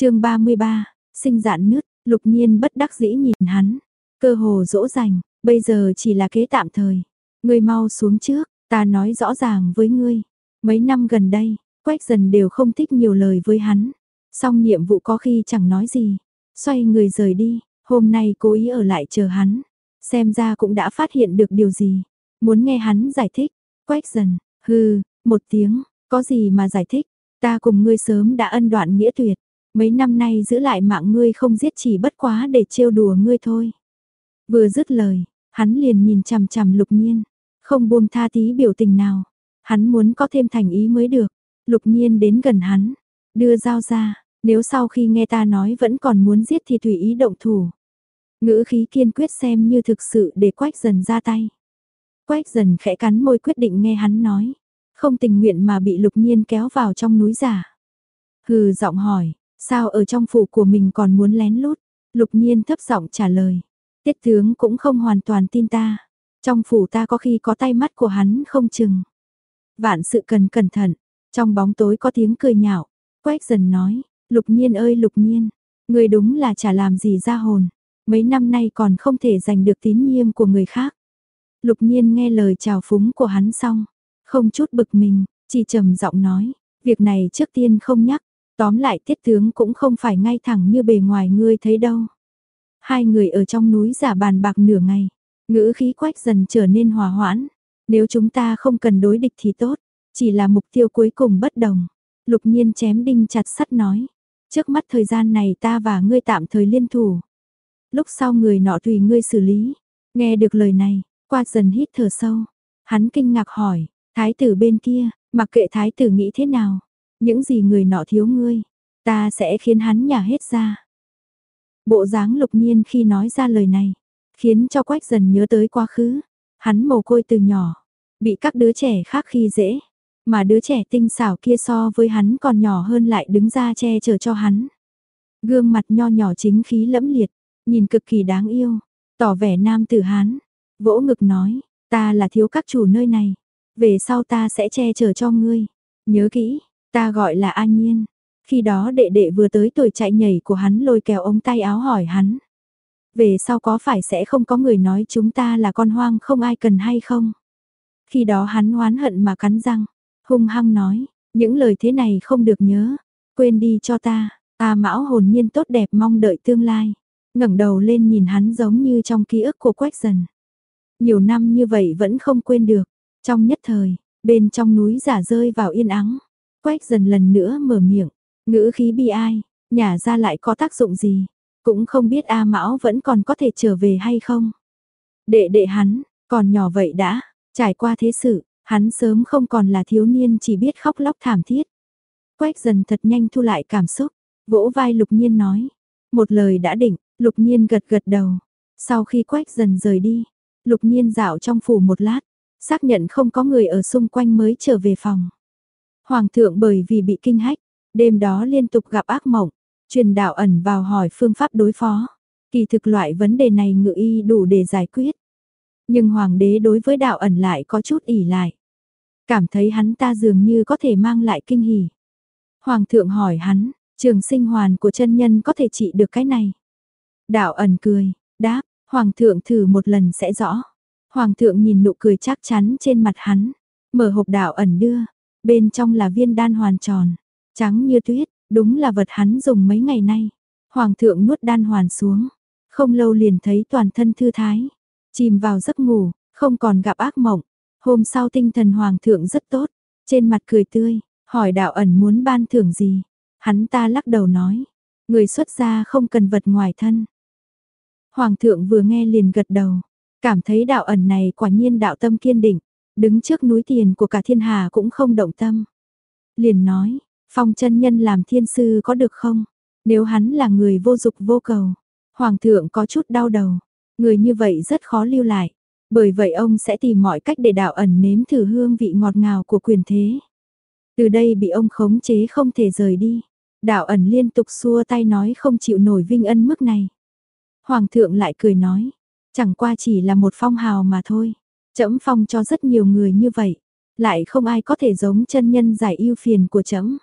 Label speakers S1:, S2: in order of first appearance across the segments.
S1: chương 33, sinh dạn nứt, lục nhiên bất đắc dĩ nhìn hắn, cơ hồ dỗ dành, bây giờ chỉ là kế tạm thời. Ngươi mau xuống trước, ta nói rõ ràng với ngươi. Mấy năm gần đây, quách dần đều không thích nhiều lời với hắn. Xong nhiệm vụ có khi chẳng nói gì. Xoay người rời đi, hôm nay cố ý ở lại chờ hắn. Xem ra cũng đã phát hiện được điều gì. Muốn nghe hắn giải thích. Quách dần, hừ, một tiếng, có gì mà giải thích. Ta cùng ngươi sớm đã ân đoạn nghĩa tuyệt. Mấy năm nay giữ lại mạng ngươi không giết chỉ bất quá để trêu đùa ngươi thôi. Vừa dứt lời, hắn liền nhìn chằm chằm lục nhiên. Không buông tha tí biểu tình nào. Hắn muốn có thêm thành ý mới được. Lục nhiên đến gần hắn. Đưa dao ra. Nếu sau khi nghe ta nói vẫn còn muốn giết thì tùy ý động thủ. Ngữ khí kiên quyết xem như thực sự để quách dần ra tay. Quách dần khẽ cắn môi quyết định nghe hắn nói. Không tình nguyện mà bị lục nhiên kéo vào trong núi giả. Hừ giọng hỏi, sao ở trong phủ của mình còn muốn lén lút? Lục nhiên thấp giọng trả lời. Tiết tướng cũng không hoàn toàn tin ta. Trong phủ ta có khi có tay mắt của hắn không chừng. Vạn sự cần cẩn thận. Trong bóng tối có tiếng cười nhạo. Quách dần nói, lục nhiên ơi lục nhiên. Người đúng là chả làm gì ra hồn. Mấy năm nay còn không thể giành được tín nhiệm của người khác. Lục nhiên nghe lời chào phúng của hắn xong. Không chút bực mình, chỉ trầm giọng nói. Việc này trước tiên không nhắc. Tóm lại tiết tướng cũng không phải ngay thẳng như bề ngoài ngươi thấy đâu. Hai người ở trong núi giả bàn bạc nửa ngày. Ngữ khí quách dần trở nên hòa hoãn. Nếu chúng ta không cần đối địch thì tốt, chỉ là mục tiêu cuối cùng bất đồng. Lục nhiên chém đinh chặt sắt nói. Trước mắt thời gian này ta và ngươi tạm thời liên thủ. Lúc sau người nọ tùy ngươi xử lý. Nghe được lời này, qua dần hít thở sâu. Hắn kinh ngạc hỏi, thái tử bên kia, mặc kệ thái tử nghĩ thế nào. Những gì người nọ thiếu ngươi, ta sẽ khiến hắn nhả hết ra. Bộ dáng lục nhiên khi nói ra lời này, khiến cho quách dần nhớ tới quá khứ. Hắn mồ côi từ nhỏ, bị các đứa trẻ khác khi dễ, mà đứa trẻ tinh xảo kia so với hắn còn nhỏ hơn lại đứng ra che chở cho hắn. Gương mặt nho nhỏ chính khí lẫm liệt, nhìn cực kỳ đáng yêu, tỏ vẻ nam tử hán, vỗ ngực nói, ta là thiếu các chủ nơi này, về sau ta sẽ che chở cho ngươi, nhớ kỹ, ta gọi là An Nhiên. Khi đó đệ đệ vừa tới tuổi chạy nhảy của hắn lôi kéo ống tay áo hỏi hắn. Về sau có phải sẽ không có người nói chúng ta là con hoang không ai cần hay không? Khi đó hắn oán hận mà cắn răng, hung hăng nói, những lời thế này không được nhớ, quên đi cho ta, ta mão hồn nhiên tốt đẹp mong đợi tương lai. ngẩng đầu lên nhìn hắn giống như trong ký ức của quách dần. Nhiều năm như vậy vẫn không quên được, trong nhất thời, bên trong núi giả rơi vào yên ắng. Quách dần lần nữa mở miệng, ngữ khí bi ai, nhà ra lại có tác dụng gì, cũng không biết A Mão vẫn còn có thể trở về hay không. Đệ đệ hắn, còn nhỏ vậy đã, trải qua thế sự, hắn sớm không còn là thiếu niên chỉ biết khóc lóc thảm thiết. Quách dần thật nhanh thu lại cảm xúc, vỗ vai lục nhiên nói. Một lời đã định, lục nhiên gật gật đầu. Sau khi quách dần rời đi, lục nhiên dạo trong phủ một lát, xác nhận không có người ở xung quanh mới trở về phòng. Hoàng thượng bởi vì bị kinh hách, đêm đó liên tục gặp ác mộng, truyền đạo ẩn vào hỏi phương pháp đối phó. Kỳ thực loại vấn đề này ngự y đủ để giải quyết. Nhưng hoàng đế đối với đạo ẩn lại có chút ỉ lại. Cảm thấy hắn ta dường như có thể mang lại kinh hỉ. Hoàng thượng hỏi hắn, trường sinh hoàn của chân nhân có thể trị được cái này. Đạo ẩn cười, đáp, hoàng thượng thử một lần sẽ rõ. Hoàng thượng nhìn nụ cười chắc chắn trên mặt hắn, mở hộp đạo ẩn đưa, bên trong là viên đan hoàn tròn, trắng như tuyết, đúng là vật hắn dùng mấy ngày nay. Hoàng thượng nuốt đan hoàn xuống, không lâu liền thấy toàn thân thư thái, chìm vào giấc ngủ, không còn gặp ác mộng. Hôm sau tinh thần hoàng thượng rất tốt, trên mặt cười tươi, hỏi đạo ẩn muốn ban thưởng gì. Hắn ta lắc đầu nói, người xuất gia không cần vật ngoài thân. Hoàng thượng vừa nghe liền gật đầu, cảm thấy đạo ẩn này quả nhiên đạo tâm kiên định, đứng trước núi tiền của cả thiên hà cũng không động tâm. Liền nói, phong chân nhân làm thiên sư có được không? Nếu hắn là người vô dục vô cầu, hoàng thượng có chút đau đầu, người như vậy rất khó lưu lại. Bởi vậy ông sẽ tìm mọi cách để đạo ẩn nếm thử hương vị ngọt ngào của quyền thế. Từ đây bị ông khống chế không thể rời đi. Đạo ẩn liên tục xua tay nói không chịu nổi vinh ân mức này. Hoàng thượng lại cười nói, chẳng qua chỉ là một phong hào mà thôi. Chấm phong cho rất nhiều người như vậy, lại không ai có thể giống chân nhân giải yêu phiền của chấm.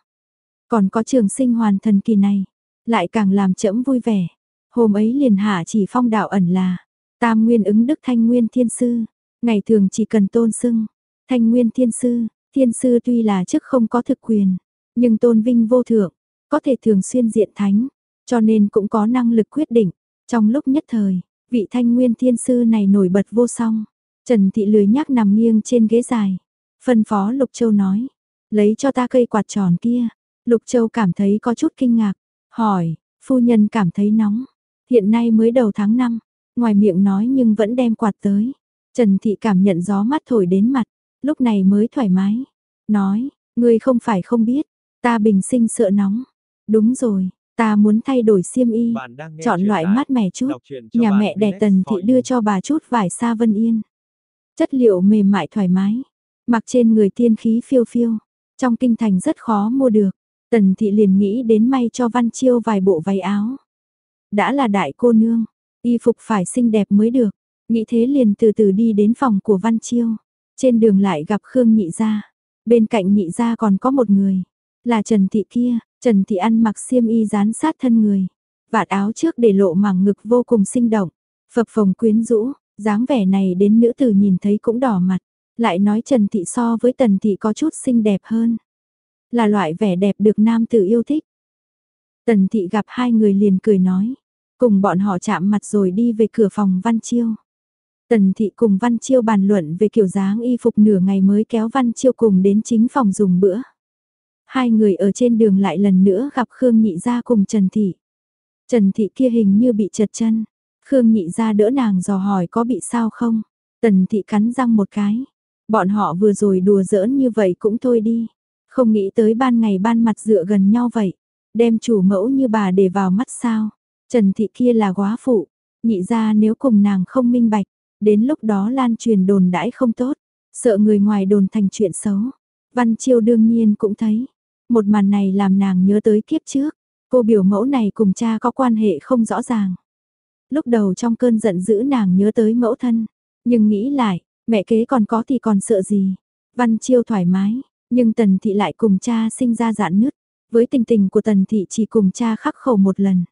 S1: Còn có trường sinh hoàn thần kỳ này, lại càng làm trẫm vui vẻ. Hôm ấy liền hạ chỉ phong đạo ẩn là, tam nguyên ứng đức thanh nguyên thiên sư, ngày thường chỉ cần tôn xưng, thanh nguyên thiên sư, thiên sư tuy là chức không có thực quyền, nhưng tôn vinh vô thượng, có thể thường xuyên diện thánh, cho nên cũng có năng lực quyết định. Trong lúc nhất thời, vị thanh nguyên thiên sư này nổi bật vô song. Trần Thị lười nhác nằm nghiêng trên ghế dài. Phân phó Lục Châu nói, lấy cho ta cây quạt tròn kia. Lục Châu cảm thấy có chút kinh ngạc, hỏi, phu nhân cảm thấy nóng. Hiện nay mới đầu tháng 5, ngoài miệng nói nhưng vẫn đem quạt tới. Trần Thị cảm nhận gió mát thổi đến mặt, lúc này mới thoải mái. Nói, ngươi không phải không biết, ta bình sinh sợ nóng. Đúng rồi, ta muốn thay đổi xiêm y, chọn loại mát mẻ chút. Nhà mẹ đẻ Tần Thị đưa cho bà chút vải sa vân yên. Chất liệu mềm mại thoải mái, mặc trên người tiên khí phiêu phiêu. Trong kinh thành rất khó mua được. Tần Thị liền nghĩ đến may cho Văn Chiêu vài bộ váy áo. Đã là đại cô nương, y phục phải xinh đẹp mới được. Nghĩ thế liền từ từ đi đến phòng của Văn Chiêu. Trên đường lại gặp Khương Nhị Gia. Bên cạnh Nhị Gia còn có một người. Là Trần Thị kia, Trần Thị ăn mặc xiêm y dán sát thân người. Vạt áo trước để lộ mảng ngực vô cùng sinh động. Phập phồng quyến rũ, dáng vẻ này đến nữ tử nhìn thấy cũng đỏ mặt. Lại nói Trần Thị so với Tần Thị có chút xinh đẹp hơn. Là loại vẻ đẹp được nam tử yêu thích. Tần Thị gặp hai người liền cười nói. Cùng bọn họ chạm mặt rồi đi về cửa phòng Văn Chiêu. Tần Thị cùng Văn Chiêu bàn luận về kiểu dáng y phục nửa ngày mới kéo Văn Chiêu cùng đến chính phòng dùng bữa. Hai người ở trên đường lại lần nữa gặp Khương Nhị Gia cùng Trần Thị. Trần Thị kia hình như bị chật chân. Khương Nhị ra đỡ nàng dò hỏi có bị sao không. Tần Thị cắn răng một cái. Bọn họ vừa rồi đùa giỡn như vậy cũng thôi đi. Không nghĩ tới ban ngày ban mặt dựa gần nhau vậy. Đem chủ mẫu như bà để vào mắt sao. Trần Thị kia là quá phụ. Nhị ra nếu cùng nàng không minh bạch. Đến lúc đó lan truyền đồn đãi không tốt. Sợ người ngoài đồn thành chuyện xấu. Văn Chiêu đương nhiên cũng thấy. Một màn này làm nàng nhớ tới kiếp trước. Cô biểu mẫu này cùng cha có quan hệ không rõ ràng. Lúc đầu trong cơn giận dữ nàng nhớ tới mẫu thân. Nhưng nghĩ lại, mẹ kế còn có thì còn sợ gì. Văn Chiêu thoải mái, nhưng Tần Thị lại cùng cha sinh ra dạn nứt. Với tình tình của Tần Thị chỉ cùng cha khắc khẩu một lần.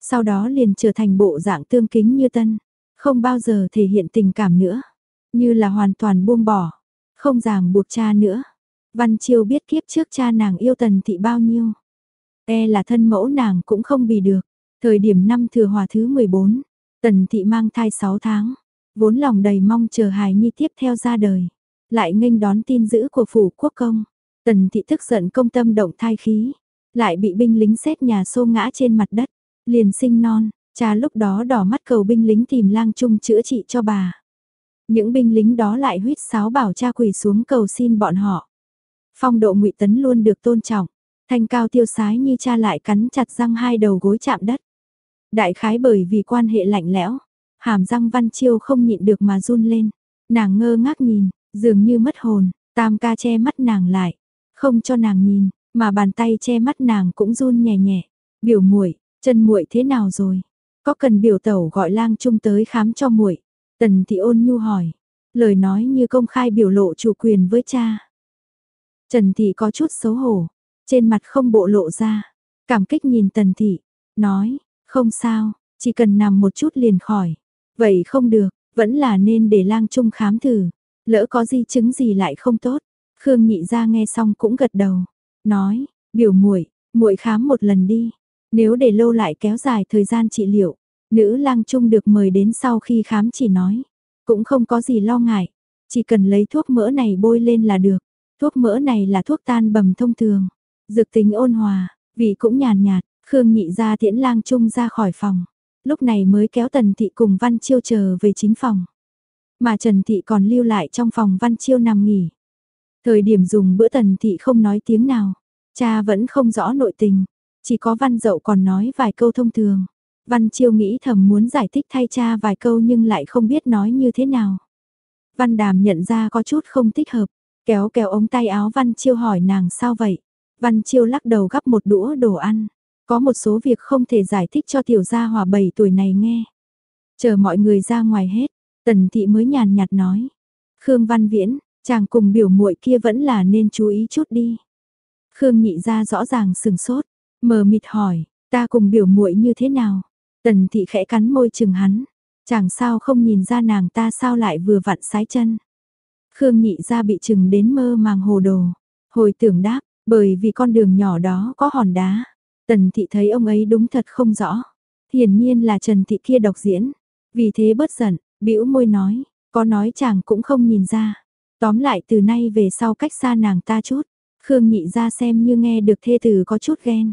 S1: Sau đó liền trở thành bộ dạng tương kính như tân. Không bao giờ thể hiện tình cảm nữa. Như là hoàn toàn buông bỏ. Không ràng buộc cha nữa. Văn Chiêu biết kiếp trước cha nàng yêu Tần Thị bao nhiêu. E là thân mẫu nàng cũng không bì được. Thời điểm năm thừa hòa thứ 14, Tần Thị mang thai 6 tháng. Vốn lòng đầy mong chờ hài nhi tiếp theo ra đời. Lại nghênh đón tin dữ của phủ quốc công. Tần Thị tức giận công tâm động thai khí. Lại bị binh lính xét nhà xô ngã trên mặt đất. Liền sinh non, cha lúc đó đỏ mắt cầu binh lính tìm lang trung chữa trị cho bà. Những binh lính đó lại huyết sáo bảo cha quỳ xuống cầu xin bọn họ. Phong độ ngụy Tấn luôn được tôn trọng, thanh cao tiêu sái như cha lại cắn chặt răng hai đầu gối chạm đất. Đại khái bởi vì quan hệ lạnh lẽo, hàm răng văn chiêu không nhịn được mà run lên. Nàng ngơ ngác nhìn, dường như mất hồn, tam ca che mắt nàng lại, không cho nàng nhìn, mà bàn tay che mắt nàng cũng run nhẹ nhẹ. Biểu muội, chân muội thế nào rồi? Có cần biểu tẩu gọi lang trung tới khám cho muội? Tần thị ôn nhu hỏi, lời nói như công khai biểu lộ chủ quyền với cha. Trần thị có chút xấu hổ, trên mặt không bộ lộ ra, cảm kích nhìn tần thị, nói, không sao, chỉ cần nằm một chút liền khỏi. Vậy không được, vẫn là nên để lang trung khám thử, lỡ có di chứng gì lại không tốt. Khương nhị ra nghe xong cũng gật đầu, nói, biểu muội, muội khám một lần đi, nếu để lâu lại kéo dài thời gian trị liệu, nữ lang trung được mời đến sau khi khám chỉ nói, cũng không có gì lo ngại, chỉ cần lấy thuốc mỡ này bôi lên là được. Thuốc mỡ này là thuốc tan bầm thông thường, dược tính ôn hòa, vị cũng nhàn nhạt, Khương nhị ra tiễn lang trung ra khỏi phòng, lúc này mới kéo Tần Thị cùng Văn Chiêu chờ về chính phòng. Mà Trần Thị còn lưu lại trong phòng Văn Chiêu nằm nghỉ. Thời điểm dùng bữa Tần Thị không nói tiếng nào, cha vẫn không rõ nội tình, chỉ có Văn Dậu còn nói vài câu thông thường. Văn Chiêu nghĩ thầm muốn giải thích thay cha vài câu nhưng lại không biết nói như thế nào. Văn Đàm nhận ra có chút không thích hợp, kéo kéo ống tay áo Văn Chiêu hỏi nàng sao vậy. Văn Chiêu lắc đầu gắp một đũa đồ ăn. Có một số việc không thể giải thích cho tiểu gia hòa 7 tuổi này nghe. Chờ mọi người ra ngoài hết, Tần Thị mới nhàn nhạt nói. Khương Văn Viễn, chàng cùng biểu muội kia vẫn là nên chú ý chút đi. Khương nhị ra rõ ràng sừng sốt, mờ mịt hỏi, Ta cùng biểu muội như thế nào? Tần thị khẽ cắn môi chừng hắn. chàng sao không nhìn ra nàng ta sao lại vừa vặn sái chân. Khương nhị ra bị chừng đến mơ màng hồ đồ. Hồi tưởng đáp, bởi vì con đường nhỏ đó có hòn đá. Tần thị thấy ông ấy đúng thật không rõ. Hiển nhiên là Trần thị kia độc diễn. Vì thế bớt giận, bĩu môi nói, có nói chàng cũng không nhìn ra. Tóm lại từ nay về sau cách xa nàng ta chút. Khương nhị ra xem như nghe được thê tử có chút ghen.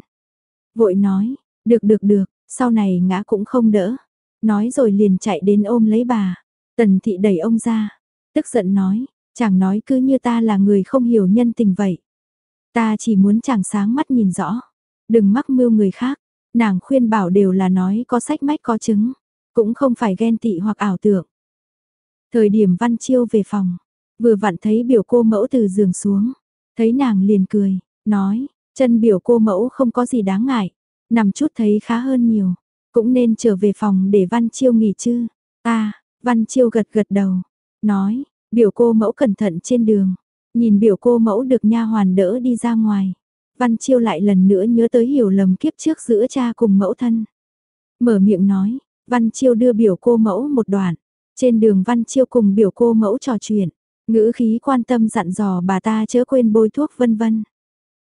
S1: Vội nói, được được được, sau này ngã cũng không đỡ. Nói rồi liền chạy đến ôm lấy bà. Tần thị đẩy ông ra. Tức giận nói, chàng nói cứ như ta là người không hiểu nhân tình vậy. Ta chỉ muốn chàng sáng mắt nhìn rõ. Đừng mắc mưu người khác. Nàng khuyên bảo đều là nói có sách mách có chứng. Cũng không phải ghen tị hoặc ảo tưởng. Thời điểm Văn Chiêu về phòng. Vừa vặn thấy biểu cô mẫu từ giường xuống. Thấy nàng liền cười, nói, chân biểu cô mẫu không có gì đáng ngại. Nằm chút thấy khá hơn nhiều. Cũng nên trở về phòng để Văn Chiêu nghỉ chứ. Ta, Văn Chiêu gật gật đầu. Nói, biểu cô mẫu cẩn thận trên đường. Nhìn biểu cô mẫu được nha hoàn đỡ đi ra ngoài. Văn Chiêu lại lần nữa nhớ tới hiểu lầm kiếp trước giữa cha cùng mẫu thân. Mở miệng nói, Văn Chiêu đưa biểu cô mẫu một đoạn. Trên đường Văn Chiêu cùng biểu cô mẫu trò chuyện. Ngữ khí quan tâm dặn dò bà ta chớ quên bôi thuốc vân vân.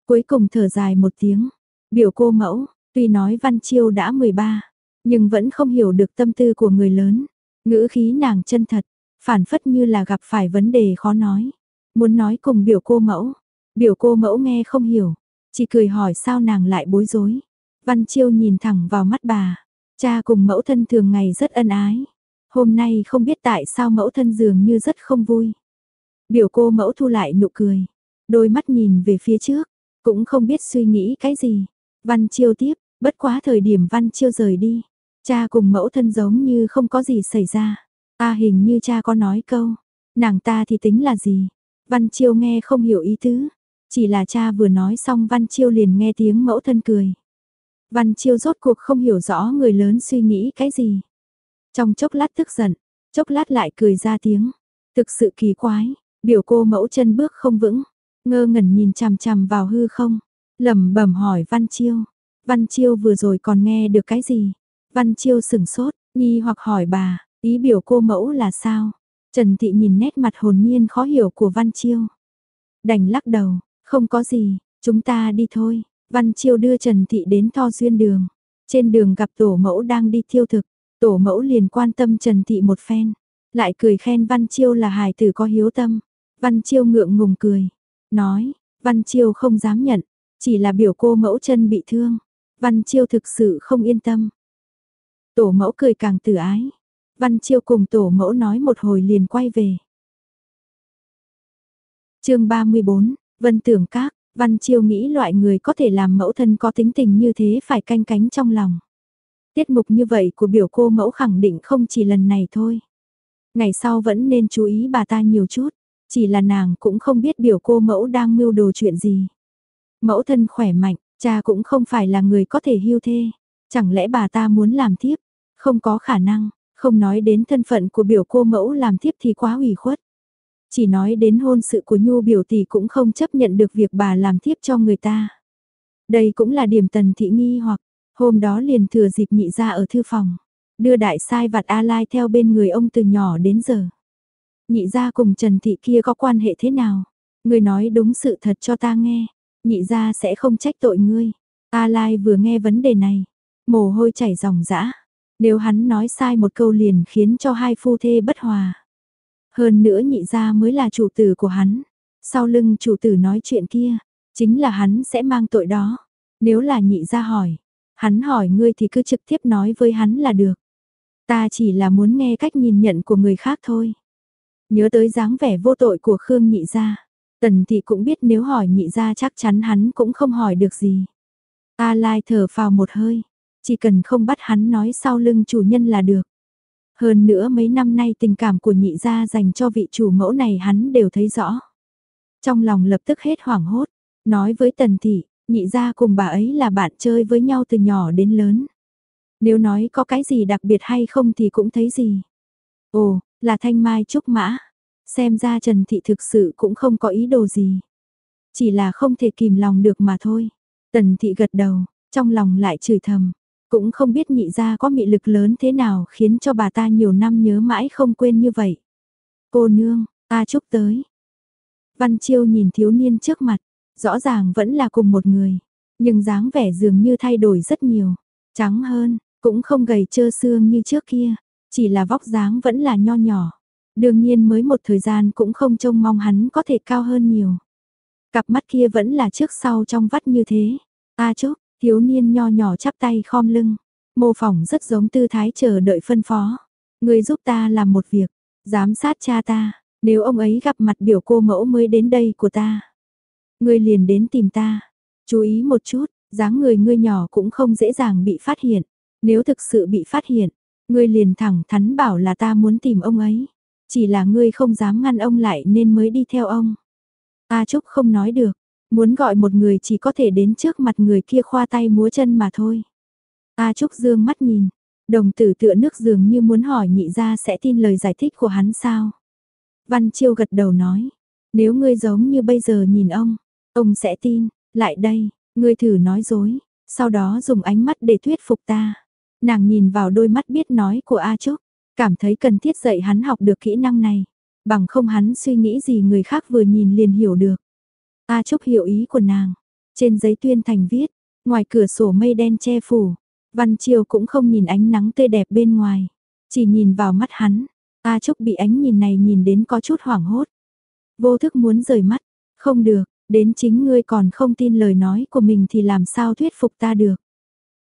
S1: Cuối cùng thở dài một tiếng. Biểu cô mẫu, tuy nói Văn Chiêu đã 13, nhưng vẫn không hiểu được tâm tư của người lớn. Ngữ khí nàng chân thật, phản phất như là gặp phải vấn đề khó nói. Muốn nói cùng biểu cô mẫu, biểu cô mẫu nghe không hiểu, chỉ cười hỏi sao nàng lại bối rối. Văn Chiêu nhìn thẳng vào mắt bà, cha cùng mẫu thân thường ngày rất ân ái. Hôm nay không biết tại sao mẫu thân dường như rất không vui. Biểu cô mẫu thu lại nụ cười, đôi mắt nhìn về phía trước, cũng không biết suy nghĩ cái gì. Văn Chiêu tiếp, bất quá thời điểm Văn Chiêu rời đi, cha cùng mẫu thân giống như không có gì xảy ra. Ta hình như cha có nói câu, nàng ta thì tính là gì? Văn Chiêu nghe không hiểu ý tứ, chỉ là cha vừa nói xong Văn Chiêu liền nghe tiếng mẫu thân cười. Văn Chiêu rốt cuộc không hiểu rõ người lớn suy nghĩ cái gì. Trong chốc lát tức giận, chốc lát lại cười ra tiếng. Thực sự kỳ quái, biểu cô mẫu chân bước không vững, ngơ ngẩn nhìn chằm chằm vào hư không, lẩm bẩm hỏi Văn Chiêu. Văn Chiêu vừa rồi còn nghe được cái gì? Văn Chiêu sửng sốt, nghi hoặc hỏi bà, ý biểu cô mẫu là sao? Trần Thị nhìn nét mặt hồn nhiên khó hiểu của Văn Chiêu. Đành lắc đầu, không có gì, chúng ta đi thôi. Văn Chiêu đưa Trần Thị đến Tho Duyên đường. Trên đường gặp tổ mẫu đang đi thiêu thực, tổ mẫu liền quan tâm Trần Thị một phen, lại cười khen Văn Chiêu là hài tử có hiếu tâm. Văn Chiêu ngượng ngùng cười, nói, Văn Chiêu không dám nhận, chỉ là biểu cô mẫu chân bị thương. Văn Chiêu thực sự không yên tâm. Tổ mẫu cười càng tử ái. Văn Chiêu cùng tổ mẫu nói một hồi liền quay về. chương 34, Vân Tưởng Các, Văn Chiêu nghĩ loại người có thể làm mẫu thân có tính tình như thế phải canh cánh trong lòng. Tiết mục như vậy của biểu cô mẫu khẳng định không chỉ lần này thôi. Ngày sau vẫn nên chú ý bà ta nhiều chút, chỉ là nàng cũng không biết biểu cô mẫu đang mưu đồ chuyện gì. Mẫu thân khỏe mạnh, cha cũng không phải là người có thể hưu thê. Chẳng lẽ bà ta muốn làm tiếp? Không có khả năng, không nói đến thân phận của biểu cô mẫu làm tiếp thì quá ủy khuất. Chỉ nói đến hôn sự của Nhu biểu tỷ cũng không chấp nhận được việc bà làm tiếp cho người ta. Đây cũng là điểm tần thị nghi hoặc, hôm đó liền thừa dịp nhị ra ở thư phòng, đưa đại sai vặt A Lai theo bên người ông từ nhỏ đến giờ. Nhị ra cùng Trần Thị kia có quan hệ thế nào? Người nói đúng sự thật cho ta nghe, nhị ra sẽ không trách tội ngươi. A Lai vừa nghe vấn đề này, mồ hôi chảy ròng rã. Nếu hắn nói sai một câu liền khiến cho hai phu thê bất hòa. Hơn nữa nhị gia mới là chủ tử của hắn. Sau lưng chủ tử nói chuyện kia, chính là hắn sẽ mang tội đó. Nếu là nhị gia hỏi, hắn hỏi ngươi thì cứ trực tiếp nói với hắn là được. Ta chỉ là muốn nghe cách nhìn nhận của người khác thôi. Nhớ tới dáng vẻ vô tội của Khương nhị gia. Tần thị cũng biết nếu hỏi nhị gia chắc chắn hắn cũng không hỏi được gì. A Lai thở phào một hơi, chỉ cần không bắt hắn nói sau lưng chủ nhân là được. Hơn nữa mấy năm nay tình cảm của nhị gia dành cho vị chủ mẫu này hắn đều thấy rõ. Trong lòng lập tức hết hoảng hốt, nói với tần thị, nhị gia cùng bà ấy là bạn chơi với nhau từ nhỏ đến lớn. Nếu nói có cái gì đặc biệt hay không thì cũng thấy gì. Ồ, là thanh mai trúc mã. Xem ra Trần Thị thực sự cũng không có ý đồ gì. Chỉ là không thể kìm lòng được mà thôi. Tần Thị gật đầu, Trong lòng lại chửi thầm, cũng không biết nhị gia có mị lực lớn thế nào khiến cho bà ta nhiều năm nhớ mãi không quên như vậy. Cô nương, ta chúc tới. Văn Chiêu nhìn thiếu niên trước mặt, rõ ràng vẫn là cùng một người, nhưng dáng vẻ dường như thay đổi rất nhiều, trắng hơn, cũng không gầy trơ xương như trước kia, chỉ là vóc dáng vẫn là nho nhỏ. Đương nhiên mới một thời gian cũng không trông mong hắn có thể cao hơn nhiều. Cặp mắt kia vẫn là trước sau trong vắt như thế. A chúc, thiếu niên nho nhỏ chắp tay khom lưng, mô phỏng rất giống tư thái chờ đợi phân phó. Người giúp ta làm một việc, giám sát cha ta, nếu ông ấy gặp mặt biểu cô mẫu mới đến đây của ta. Người liền đến tìm ta, chú ý một chút, dáng người ngươi nhỏ cũng không dễ dàng bị phát hiện. Nếu thực sự bị phát hiện, ngươi liền thẳng thắn bảo là ta muốn tìm ông ấy. Chỉ là ngươi không dám ngăn ông lại nên mới đi theo ông. A Trúc không nói được, muốn gọi một người chỉ có thể đến trước mặt người kia khoa tay múa chân mà thôi. A Trúc dương mắt nhìn, đồng tử tựa nước dường như muốn hỏi nhị ra sẽ tin lời giải thích của hắn sao. Văn Chiêu gật đầu nói, nếu ngươi giống như bây giờ nhìn ông, ông sẽ tin, lại đây, ngươi thử nói dối, sau đó dùng ánh mắt để thuyết phục ta. Nàng nhìn vào đôi mắt biết nói của A Trúc, cảm thấy cần thiết dạy hắn học được kỹ năng này, bằng không hắn suy nghĩ gì người khác vừa nhìn liền hiểu được. A Trúc hiểu ý của nàng, trên giấy tuyên thành viết, ngoài cửa sổ mây đen che phủ, Văn Chiêu cũng không nhìn ánh nắng tươi đẹp bên ngoài, chỉ nhìn vào mắt hắn, A Trúc bị ánh nhìn này nhìn đến có chút hoảng hốt. Vô thức muốn rời mắt, không được, đến chính ngươi còn không tin lời nói của mình thì làm sao thuyết phục ta được.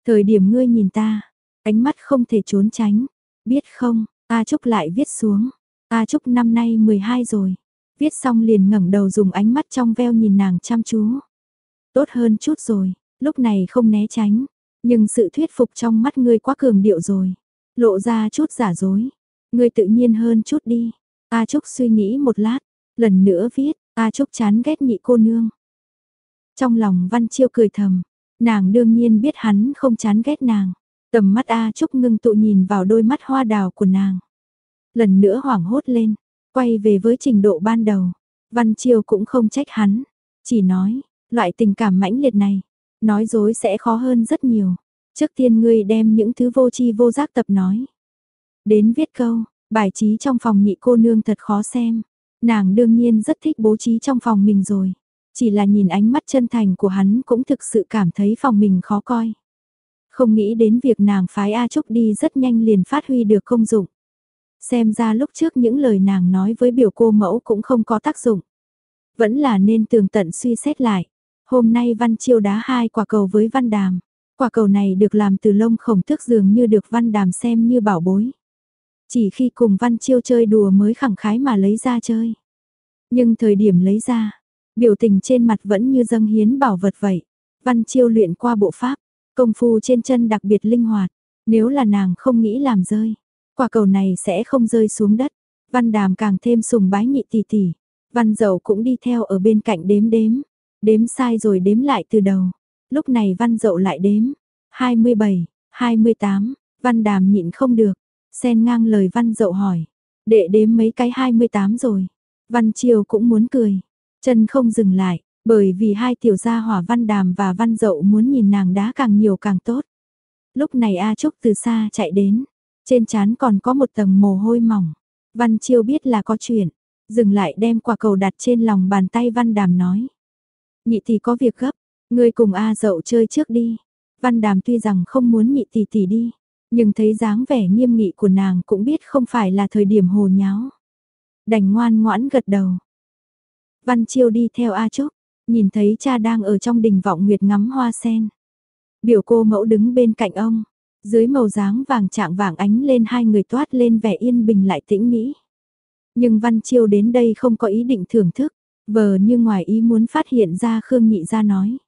S1: Thời điểm ngươi nhìn ta, ánh mắt không thể trốn tránh, biết không, A Trúc lại viết xuống. A Trúc năm nay 12 rồi. Viết xong liền ngẩng đầu dùng ánh mắt trong veo nhìn nàng chăm chú. Tốt hơn chút rồi, lúc này không né tránh, nhưng sự thuyết phục trong mắt ngươi quá cường điệu rồi. Lộ ra chút giả dối. Ngươi tự nhiên hơn chút đi. A Trúc suy nghĩ một lát, lần nữa viết, A Trúc chán ghét nhị cô nương. Trong lòng Văn Chiêu cười thầm, nàng đương nhiên biết hắn không chán ghét nàng. Tầm mắt A Trúc ngưng tụ nhìn vào đôi mắt hoa đào của nàng. Lần nữa hoảng hốt lên, quay về với trình độ ban đầu. Văn Chiêu cũng không trách hắn, chỉ nói, loại tình cảm mãnh liệt này, nói dối sẽ khó hơn rất nhiều. Trước tiên ngươi đem những thứ vô tri vô giác tập nói. Đến viết câu, bài trí trong phòng nhị cô nương thật khó xem. Nàng đương nhiên rất thích bố trí trong phòng mình rồi. Chỉ là nhìn ánh mắt chân thành của hắn cũng thực sự cảm thấy phòng mình khó coi. Không nghĩ đến việc nàng phái A Trúc đi rất nhanh liền phát huy được công dụng. Xem ra lúc trước những lời nàng nói với biểu cô mẫu cũng không có tác dụng. Vẫn là nên tường tận suy xét lại. Hôm nay Văn Chiêu đá hai quả cầu với Văn Đàm. Quả cầu này được làm từ lông khổng thước dường như được Văn Đàm xem như bảo bối. Chỉ khi cùng Văn Chiêu chơi đùa mới khẳng khái mà lấy ra chơi. Nhưng thời điểm lấy ra, biểu tình trên mặt vẫn như dâng hiến bảo vật vậy. Văn Chiêu luyện qua bộ pháp, công phu trên chân đặc biệt linh hoạt. Nếu là nàng không nghĩ làm rơi, quả cầu này sẽ không rơi xuống đất. Văn Đàm càng thêm sùng bái nhị tỷ tỷ. Văn Dậu cũng đi theo ở bên cạnh đếm đếm. Đếm sai rồi đếm lại từ đầu. Lúc này Văn Dậu lại đếm. 27, 28, Văn Đàm nhịn không được. Xen ngang lời Văn Dậu hỏi. Đệ đếm mấy cái 28 rồi. Văn Triều cũng muốn cười. Chân không dừng lại, bởi vì hai tiểu gia hỏa Văn Đàm và Văn Dậu muốn nhìn nàng đá càng nhiều càng tốt. Lúc này A Trúc từ xa chạy đến. Trên trán còn có một tầng mồ hôi mỏng. Văn Chiêu biết là có chuyện. Dừng lại đem quả cầu đặt trên lòng bàn tay Văn Đàm nói. Nhị tỷ có việc gấp. Ngươi cùng A Dậu chơi trước đi. Văn Đàm tuy rằng không muốn nhị tỷ tỷ đi. Nhưng thấy dáng vẻ nghiêm nghị của nàng cũng biết không phải là thời điểm hồ nháo. Đành ngoan ngoãn gật đầu. Văn Chiêu đi theo A Trúc, nhìn thấy cha đang ở trong đình vọng nguyệt ngắm hoa sen. Biểu cô mẫu đứng bên cạnh ông, dưới màu dáng vàng trạng vàng ánh lên hai người toát lên vẻ yên bình lại tĩnh mỹ Nhưng Văn Chiêu đến đây không có ý định thưởng thức, vờ như ngoài ý muốn phát hiện ra Khương Nhị ra nói.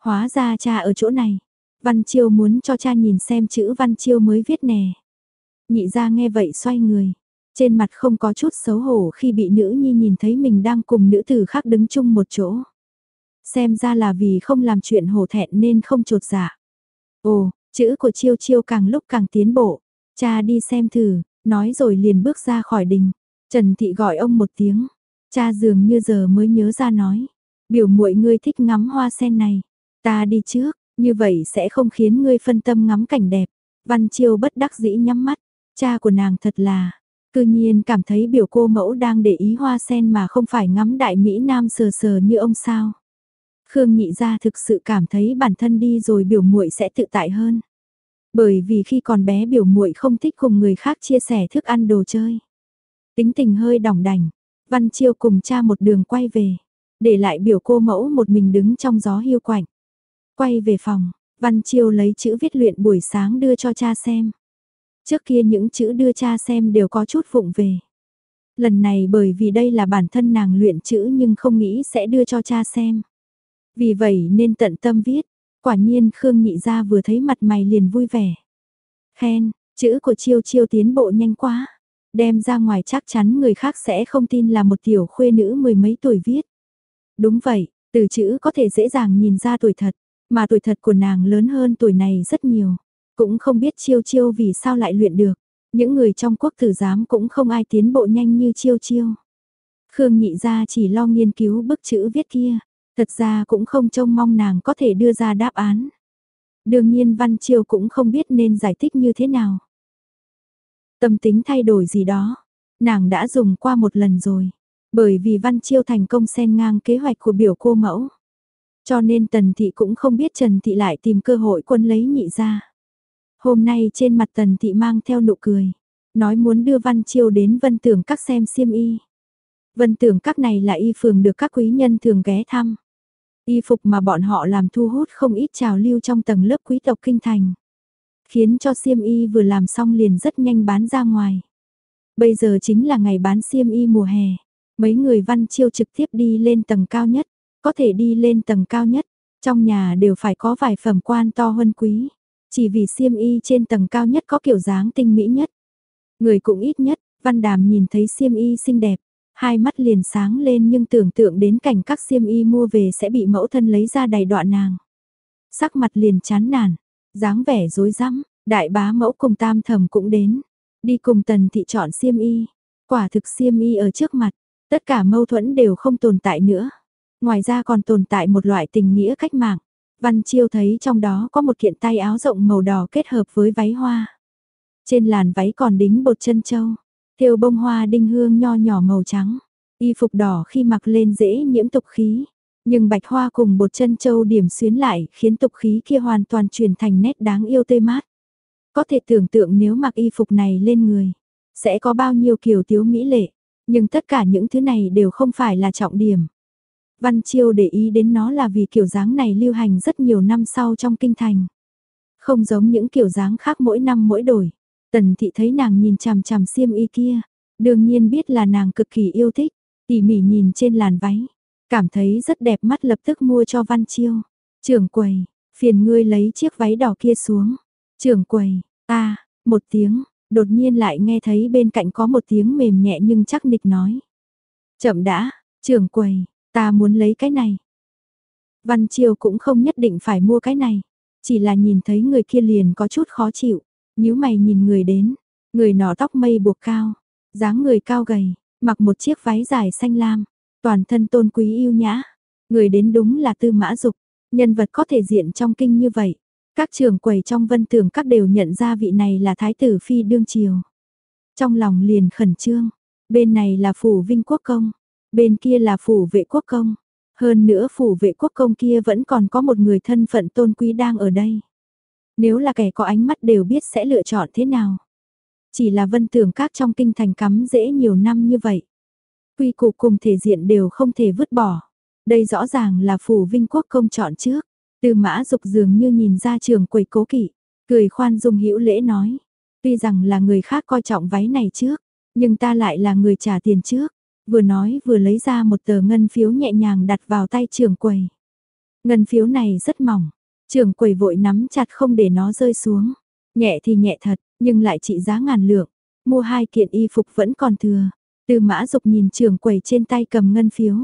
S1: Hóa ra cha ở chỗ này, Văn Chiêu muốn cho cha nhìn xem chữ Văn Chiêu mới viết nè. Nhị ra nghe vậy xoay người, trên mặt không có chút xấu hổ khi bị nữ nhi nhìn thấy mình đang cùng nữ tử khác đứng chung một chỗ. Xem ra là vì không làm chuyện hổ thẹn nên không trột dạ. Ồ, chữ của Chiêu Chiêu càng lúc càng tiến bộ. Cha đi xem thử, nói rồi liền bước ra khỏi đình. Trần Thị gọi ông một tiếng. Cha dường như giờ mới nhớ ra nói. Biểu muội ngươi thích ngắm hoa sen này. Ta đi trước, Như vậy sẽ không khiến ngươi phân tâm ngắm cảnh đẹp. Văn Chiêu bất đắc dĩ nhắm mắt, cha của nàng thật là, cư nhiên cảm thấy biểu cô mẫu đang để ý hoa sen mà không phải ngắm đại Mỹ Nam sờ sờ như ông sao. Khương nhị ra thực sự cảm thấy bản thân đi rồi biểu muội sẽ tự tại hơn. Bởi vì khi còn bé biểu muội không thích cùng người khác chia sẻ thức ăn đồ chơi. Tính tình hơi đỏng đành, Văn Chiêu cùng cha một đường quay về, để lại biểu cô mẫu một mình đứng trong gió hiu quạnh. Quay về phòng, Văn Chiêu lấy chữ viết luyện buổi sáng đưa cho cha xem. Trước kia những chữ đưa cha xem đều có chút vụng về. Lần này bởi vì đây là bản thân nàng luyện chữ nhưng không nghĩ sẽ đưa cho cha xem. Vì vậy nên tận tâm viết, quả nhiên Khương Nhị Gia vừa thấy mặt mày liền vui vẻ. Khen, chữ của Chiêu Chiêu tiến bộ nhanh quá, đem ra ngoài chắc chắn người khác sẽ không tin là một tiểu khuê nữ mười mấy tuổi viết. Đúng vậy, từ chữ có thể dễ dàng nhìn ra tuổi thật, mà tuổi thật của nàng lớn hơn tuổi này rất nhiều. Cũng không biết chiêu chiêu vì sao lại luyện được. Những người trong quốc tử giám cũng không ai tiến bộ nhanh như chiêu chiêu. Khương nhị ra chỉ lo nghiên cứu bức chữ viết kia. Thật ra cũng không trông mong nàng có thể đưa ra đáp án. Đương nhiên Văn Chiêu cũng không biết nên giải thích như thế nào. Tâm tính thay đổi gì đó, nàng đã dùng qua một lần rồi. Bởi vì Văn Chiêu thành công xen ngang kế hoạch của biểu cô mẫu. Cho nên Tần Thị cũng không biết Trần Thị lại tìm cơ hội quân lấy nhị ra. Hôm nay trên mặt Tần Thị mang theo nụ cười, nói muốn đưa Văn Chiêu đến Vân Tưởng các xem xiêm y. Vân Tưởng các này là y phường được các quý nhân thường ghé thăm. Y phục mà bọn họ làm thu hút không ít trào lưu trong tầng lớp quý tộc kinh thành. Khiến cho xiêm y vừa làm xong liền rất nhanh bán ra ngoài. Bây giờ chính là ngày bán xiêm y mùa hè. Mấy người Văn Chiêu trực tiếp đi lên tầng cao nhất. Có thể đi lên tầng cao nhất, trong nhà đều phải có vài phẩm quan to hơn quý. Chỉ vì xiêm y trên tầng cao nhất có kiểu dáng tinh mỹ nhất. Người cũng ít nhất, Văn Đàm nhìn thấy xiêm y xinh đẹp, hai mắt liền sáng lên nhưng tưởng tượng đến cảnh các xiêm y mua về sẽ bị mẫu thân lấy ra đầy đoạn nàng. Sắc mặt liền chán nản, dáng vẻ rối rắm, đại bá mẫu cùng tam thầm cũng đến, đi cùng tần thị chọn xiêm y. Quả thực xiêm y ở trước mặt, tất cả mâu thuẫn đều không tồn tại nữa. Ngoài ra còn tồn tại một loại tình nghĩa cách mạng. Văn Chiêu thấy trong đó có một kiện tay áo rộng màu đỏ kết hợp với váy hoa. Trên làn váy còn đính bột chân châu, thêu bông hoa đinh hương nho nhỏ màu trắng. Y phục đỏ khi mặc lên dễ nhiễm tục khí, nhưng bạch hoa cùng bột chân châu điểm xuyến lại khiến tục khí kia hoàn toàn chuyển thành nét đáng yêu tươi mát. Có thể tưởng tượng nếu mặc y phục này lên người, sẽ có bao nhiêu kiểu tiếu mỹ lệ, nhưng tất cả những thứ này đều không phải là trọng điểm. Văn Chiêu để ý đến nó là vì kiểu dáng này lưu hành rất nhiều năm sau trong kinh thành. Không giống những kiểu dáng khác mỗi năm mỗi đổi. Tần thị thấy nàng nhìn chằm chằm xiêm y kia, đương nhiên biết là nàng cực kỳ yêu thích, tỉ mỉ nhìn trên làn váy, cảm thấy rất đẹp mắt lập tức mua cho Văn Chiêu. Trưởng quầy, phiền ngươi lấy chiếc váy đỏ kia xuống. Trưởng quầy, ta, một tiếng, đột nhiên lại nghe thấy bên cạnh có một tiếng mềm nhẹ nhưng chắc nịch nói. Chậm đã, trưởng quầy, Ta muốn lấy cái này. Văn Chiêu cũng không nhất định phải mua cái này. Chỉ là nhìn thấy người kia liền có chút khó chịu nhíu mày nhìn người đến. Người nọ tóc mây buộc cao. dáng người cao gầy. Mặc một chiếc váy dài xanh lam. Toàn thân tôn quý yêu nhã. Người đến đúng là tư mã dục. Nhân vật có thể diện trong kinh như vậy. Các trường quầy trong vân tường các đều nhận ra vị này là thái tử phi đương triều. Trong lòng liền khẩn trương. Bên này là phủ vinh quốc công. Bên kia là phủ vệ quốc công. Hơn nữa phủ vệ quốc công kia vẫn còn có một người thân phận tôn quý đang ở đây. Nếu là kẻ có ánh mắt đều biết sẽ lựa chọn thế nào. Chỉ là vân tưởng các trong kinh thành cắm dễ nhiều năm như vậy. Quy củ cùng thể diện đều không thể vứt bỏ. Đây rõ ràng là phủ vinh quốc công chọn trước. Từ mã dục dường như nhìn ra trường quầy cố kỵ, cười khoan dung hữu lễ nói. Tuy rằng là người khác coi trọng váy này trước, nhưng ta lại là người trả tiền trước vừa nói vừa lấy ra một tờ ngân phiếu nhẹ nhàng đặt vào tay trường quầy. Ngân phiếu này rất mỏng, trường quầy vội nắm chặt không để nó rơi xuống. Nhẹ thì nhẹ thật, nhưng lại trị giá ngàn lượng. Mua hai kiện y phục vẫn còn thừa. Từ mã dục nhìn trường quầy trên tay cầm ngân phiếu.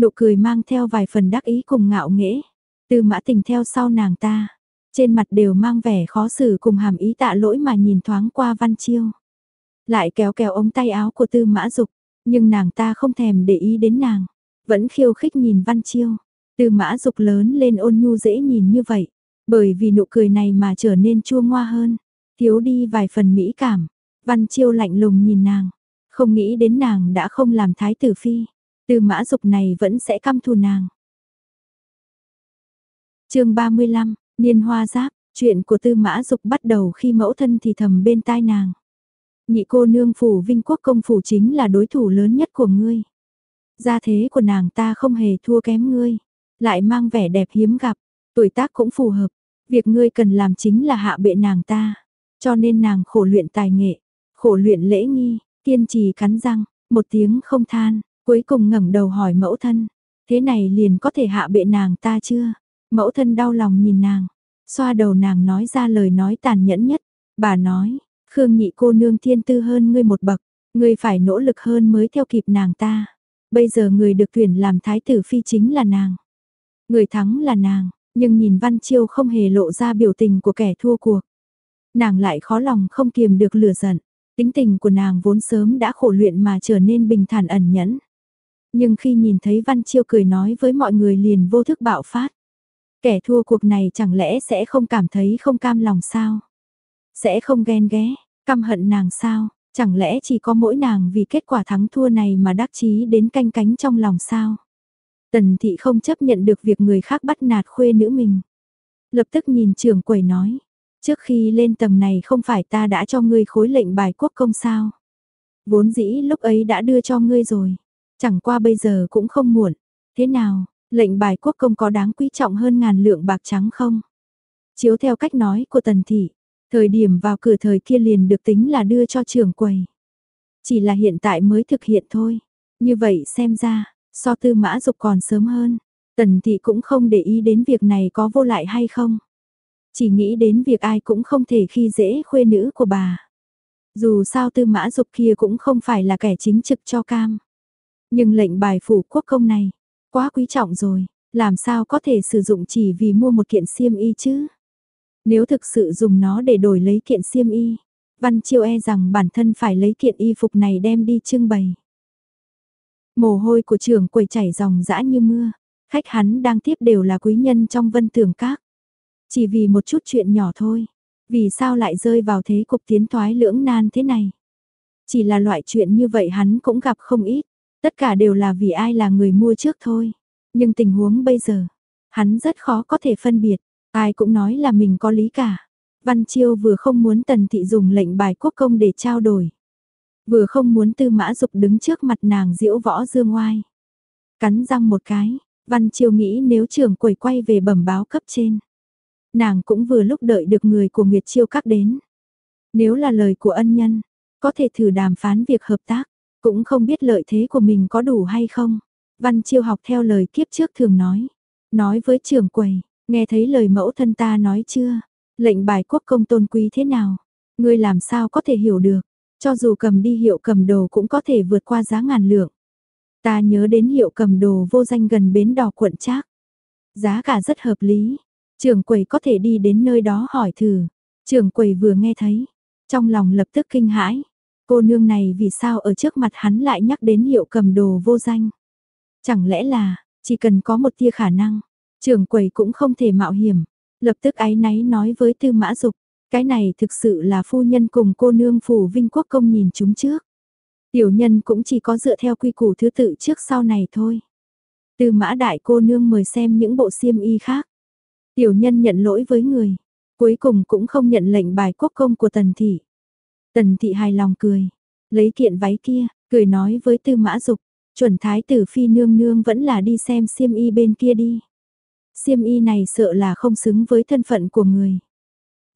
S1: Nụ cười mang theo vài phần đắc ý cùng ngạo nghễ. Từ mã tình theo sau nàng ta. Trên mặt đều mang vẻ khó xử cùng hàm ý tạ lỗi mà nhìn thoáng qua văn chiêu. Lại kéo kéo ống tay áo của tư mã dục nhưng nàng ta không thèm để ý đến nàng, vẫn khiêu khích nhìn Văn Chiêu. tư mã dục lớn lên ôn nhu dễ nhìn như vậy, bởi vì nụ cười này mà trở nên chua ngoa hơn, thiếu đi vài phần mỹ cảm. Văn Chiêu lạnh lùng nhìn nàng, không nghĩ đến nàng đã không làm thái tử phi, từ mã dục này vẫn sẽ căm thù nàng. chương 35, Niên Hoa Giáp, chuyện của tư mã dục bắt đầu khi mẫu thân thì thầm bên tai nàng. Nhị cô nương phủ vinh quốc công phủ chính là đối thủ lớn nhất của ngươi. Gia thế của nàng ta không hề thua kém ngươi, lại mang vẻ đẹp hiếm gặp, tuổi tác cũng phù hợp, việc ngươi cần làm chính là hạ bệ nàng ta, cho nên nàng khổ luyện tài nghệ, khổ luyện lễ nghi, kiên trì cắn răng, một tiếng không than, cuối cùng ngẩng đầu hỏi mẫu thân, thế này liền có thể hạ bệ nàng ta chưa? Mẫu thân đau lòng nhìn nàng, xoa đầu nàng nói ra lời nói tàn nhẫn nhất, bà nói, Khương nhị cô nương thiên tư hơn ngươi một bậc, ngươi phải nỗ lực hơn mới theo kịp nàng ta. Bây giờ người được tuyển làm thái tử phi chính là nàng. Người thắng là nàng, nhưng nhìn Văn Chiêu không hề lộ ra biểu tình của kẻ thua cuộc. Nàng lại khó lòng không kiềm được lửa giận, tính tình của nàng vốn sớm đã khổ luyện mà trở nên bình thản ẩn nhẫn. Nhưng khi nhìn thấy Văn Chiêu cười nói với mọi người liền vô thức bạo phát. Kẻ thua cuộc này chẳng lẽ sẽ không cảm thấy không cam lòng sao? Sẽ không ghen ghé, căm hận nàng sao? Chẳng lẽ chỉ có mỗi nàng vì kết quả thắng thua này mà đắc chí đến canh cánh trong lòng sao? Tần thị không chấp nhận được việc người khác bắt nạt khuê nữ mình. Lập tức nhìn trưởng quầy nói, trước khi lên tầng này không phải ta đã cho ngươi khối lệnh bài quốc công sao? Vốn dĩ lúc ấy đã đưa cho ngươi rồi, chẳng qua bây giờ cũng không muộn. Thế nào, lệnh bài quốc công có đáng quý trọng hơn ngàn lượng bạc trắng không? Chiếu theo cách nói của tần thị, thời điểm vào cửa thời kia liền được tính là đưa cho trưởng quầy. Chỉ là hiện tại mới thực hiện thôi. Như vậy xem ra, So tư mã dục còn sớm hơn, tần thị cũng không để ý đến việc này có vô lại hay không. Chỉ nghĩ đến việc ai cũng không thể khi dễ khuê nữ của bà. Dù sao tư mã dục kia cũng không phải là kẻ chính trực cho cam. Nhưng lệnh bài phủ quốc công này, quá quý trọng rồi, làm sao có thể sử dụng chỉ vì mua một kiện xiêm y chứ? Nếu thực sự dùng nó để đổi lấy kiện xiêm y, Văn Chiêu e rằng bản thân phải lấy kiện y phục này đem đi trưng bày. Mồ hôi của trưởng quầy chảy dòng dã như mưa, khách hắn đang tiếp đều là quý nhân trong vân tường các. Chỉ vì một chút chuyện nhỏ thôi, vì sao lại rơi vào thế cục tiến thoái lưỡng nan thế này. Chỉ là loại chuyện như vậy hắn cũng gặp không ít, tất cả đều là vì ai là người mua trước thôi. Nhưng tình huống bây giờ, hắn rất khó có thể phân biệt, ai cũng nói là mình có lý cả. Văn Chiêu vừa không muốn Tần Thị dùng lệnh bài quốc công để trao đổi. Vừa không muốn tư mã dục đứng trước mặt nàng diễu võ dương ngoai. Cắn răng một cái, Văn Chiêu nghĩ nếu trưởng quầy quay về bẩm báo cấp trên. Nàng cũng vừa lúc đợi được người của Nguyệt Chiêu các đến. Nếu là lời của ân nhân, có thể thử đàm phán việc hợp tác, cũng không biết lợi thế của mình có đủ hay không. Văn Chiêu học theo lời kiếp trước thường nói. Nói với trưởng quầy, nghe thấy lời mẫu thân ta nói chưa? Lệnh bài quốc công tôn quý thế nào? Ngươi làm sao có thể hiểu được? Cho dù cầm đi hiệu cầm đồ cũng có thể vượt qua giá ngàn lượng. Ta nhớ đến hiệu cầm đồ vô danh gần bến đò quận Trác. Giá cả rất hợp lý. Trường quầy có thể đi đến nơi đó hỏi thử. Trường quầy vừa nghe thấy. Trong lòng lập tức kinh hãi. Cô nương này vì sao ở trước mặt hắn lại nhắc đến hiệu cầm đồ vô danh. Chẳng lẽ là, chỉ cần có một tia khả năng. Trường quầy cũng không thể mạo hiểm. Lập tức áy náy nói với tư mã dục. Cái này thực sự là phu nhân cùng cô nương phủ vinh quốc công nhìn chúng trước. Tiểu nhân cũng chỉ có dựa theo quy củ thứ tự trước sau này thôi. Từ mã đại cô nương mời xem những bộ xiêm y khác. Tiểu nhân nhận lỗi với người. Cuối cùng cũng không nhận lệnh bài quốc công của tần thị. Tần thị hài lòng cười. Lấy kiện váy kia, cười nói với tư mã dục. Chuẩn thái tử phi nương nương vẫn là đi xem xiêm y bên kia đi. Xiêm y này sợ là không xứng với thân phận của người.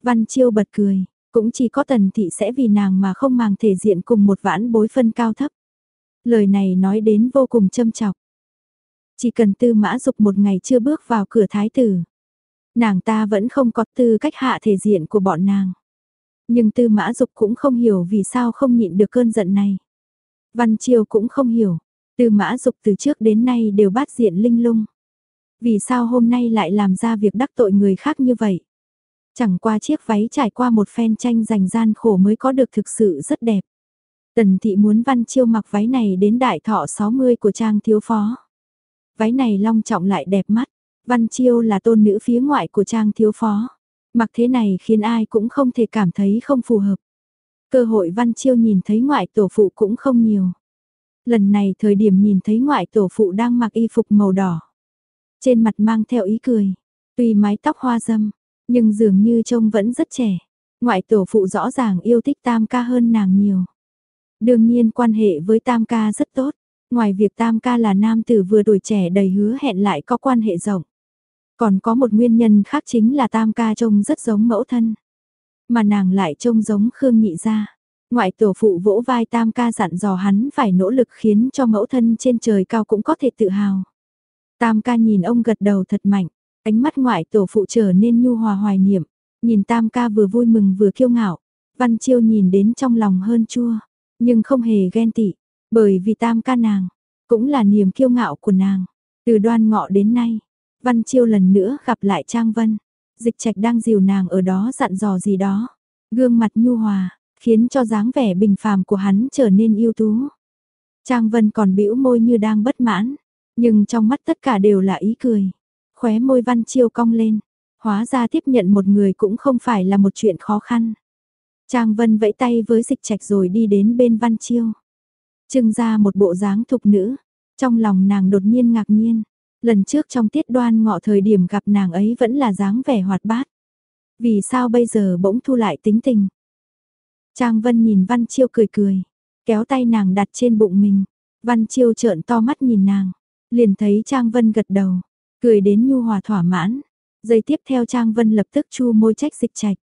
S1: Văn Chiêu bật cười, cũng chỉ có tần thị sẽ vì nàng mà không màng thể diện cùng một vãn bối phân cao thấp. Lời này nói đến vô cùng châm chọc. Chỉ cần tư mã dục một ngày chưa bước vào cửa thái tử. Nàng ta vẫn không có tư cách hạ thể diện của bọn nàng. Nhưng tư mã dục cũng không hiểu vì sao không nhịn được cơn giận này. Văn Chiêu cũng không hiểu, tư mã dục từ trước đến nay đều bát diện linh lung. Vì sao hôm nay lại làm ra việc đắc tội người khác như vậy? Chẳng qua chiếc váy trải qua một phen tranh giành gian khổ mới có được thực sự rất đẹp. Tần thị muốn Văn Chiêu mặc váy này đến đại thọ 60 của trang thiếu phó. Váy này long trọng lại đẹp mắt, Văn Chiêu là tôn nữ phía ngoại của Trang thiếu phó. Mặc thế này khiến ai cũng không thể cảm thấy không phù hợp. Cơ hội Văn Chiêu nhìn thấy ngoại tổ phụ cũng không nhiều. Lần này thời điểm nhìn thấy ngoại tổ phụ đang mặc y phục màu đỏ. Trên mặt mang theo ý cười. Tuy mái tóc hoa dâm, nhưng dường như trông vẫn rất trẻ. Ngoại tổ phụ rõ ràng yêu thích tam ca hơn nàng nhiều. Đương nhiên quan hệ với tam ca rất tốt. Ngoài việc tam ca là nam tử vừa tuổi trẻ đầy hứa hẹn lại có quan hệ rộng. Còn có một nguyên nhân khác chính là tam ca trông rất giống mẫu thân. Mà nàng lại trông giống Khương Nhị gia. Ngoại tổ phụ vỗ vai tam ca dặn dò hắn phải nỗ lực khiến cho mẫu thân trên trời cao cũng có thể tự hào. Tam ca nhìn ông gật đầu thật mạnh, ánh mắt ngoại tổ phụ trở nên nhu hòa hoài niệm, nhìn tam ca vừa vui mừng vừa kiêu ngạo, văn chiêu nhìn đến trong lòng hơn chua, nhưng không hề ghen tị, bởi vì tam ca nàng, cũng là niềm kiêu ngạo của nàng, từ đoan ngọ đến nay, văn chiêu lần nữa gặp lại Trang Vân, dịch trạch đang dìu nàng ở đó dặn dò gì đó, gương mặt nhu hòa, khiến cho dáng vẻ bình phàm của hắn trở nên yêu tú. Trang Vân còn bĩu môi như đang bất mãn, nhưng trong mắt tất cả đều là ý cười. Khóe môi Văn Chiêu cong lên, hóa ra tiếp nhận một người cũng không phải là một chuyện khó khăn. Trang Vân vẫy tay với dịch trạch rồi đi đến bên Văn Chiêu. Trưng ra một bộ dáng thục nữ, trong lòng nàng đột nhiên ngạc nhiên. Lần trước trong tiết đoan ngọ thời điểm gặp nàng ấy vẫn là dáng vẻ hoạt bát. Vì sao bây giờ bỗng thu lại tính tình? Trang Vân nhìn Văn Chiêu cười cười, kéo tay nàng đặt trên bụng mình. Văn Chiêu trợn to mắt nhìn nàng, liền thấy Trang Vân gật đầu, cười đến nhu hòa thỏa mãn. Giây tiếp theo Trang Vân lập tức chu môi trách dịch trạch.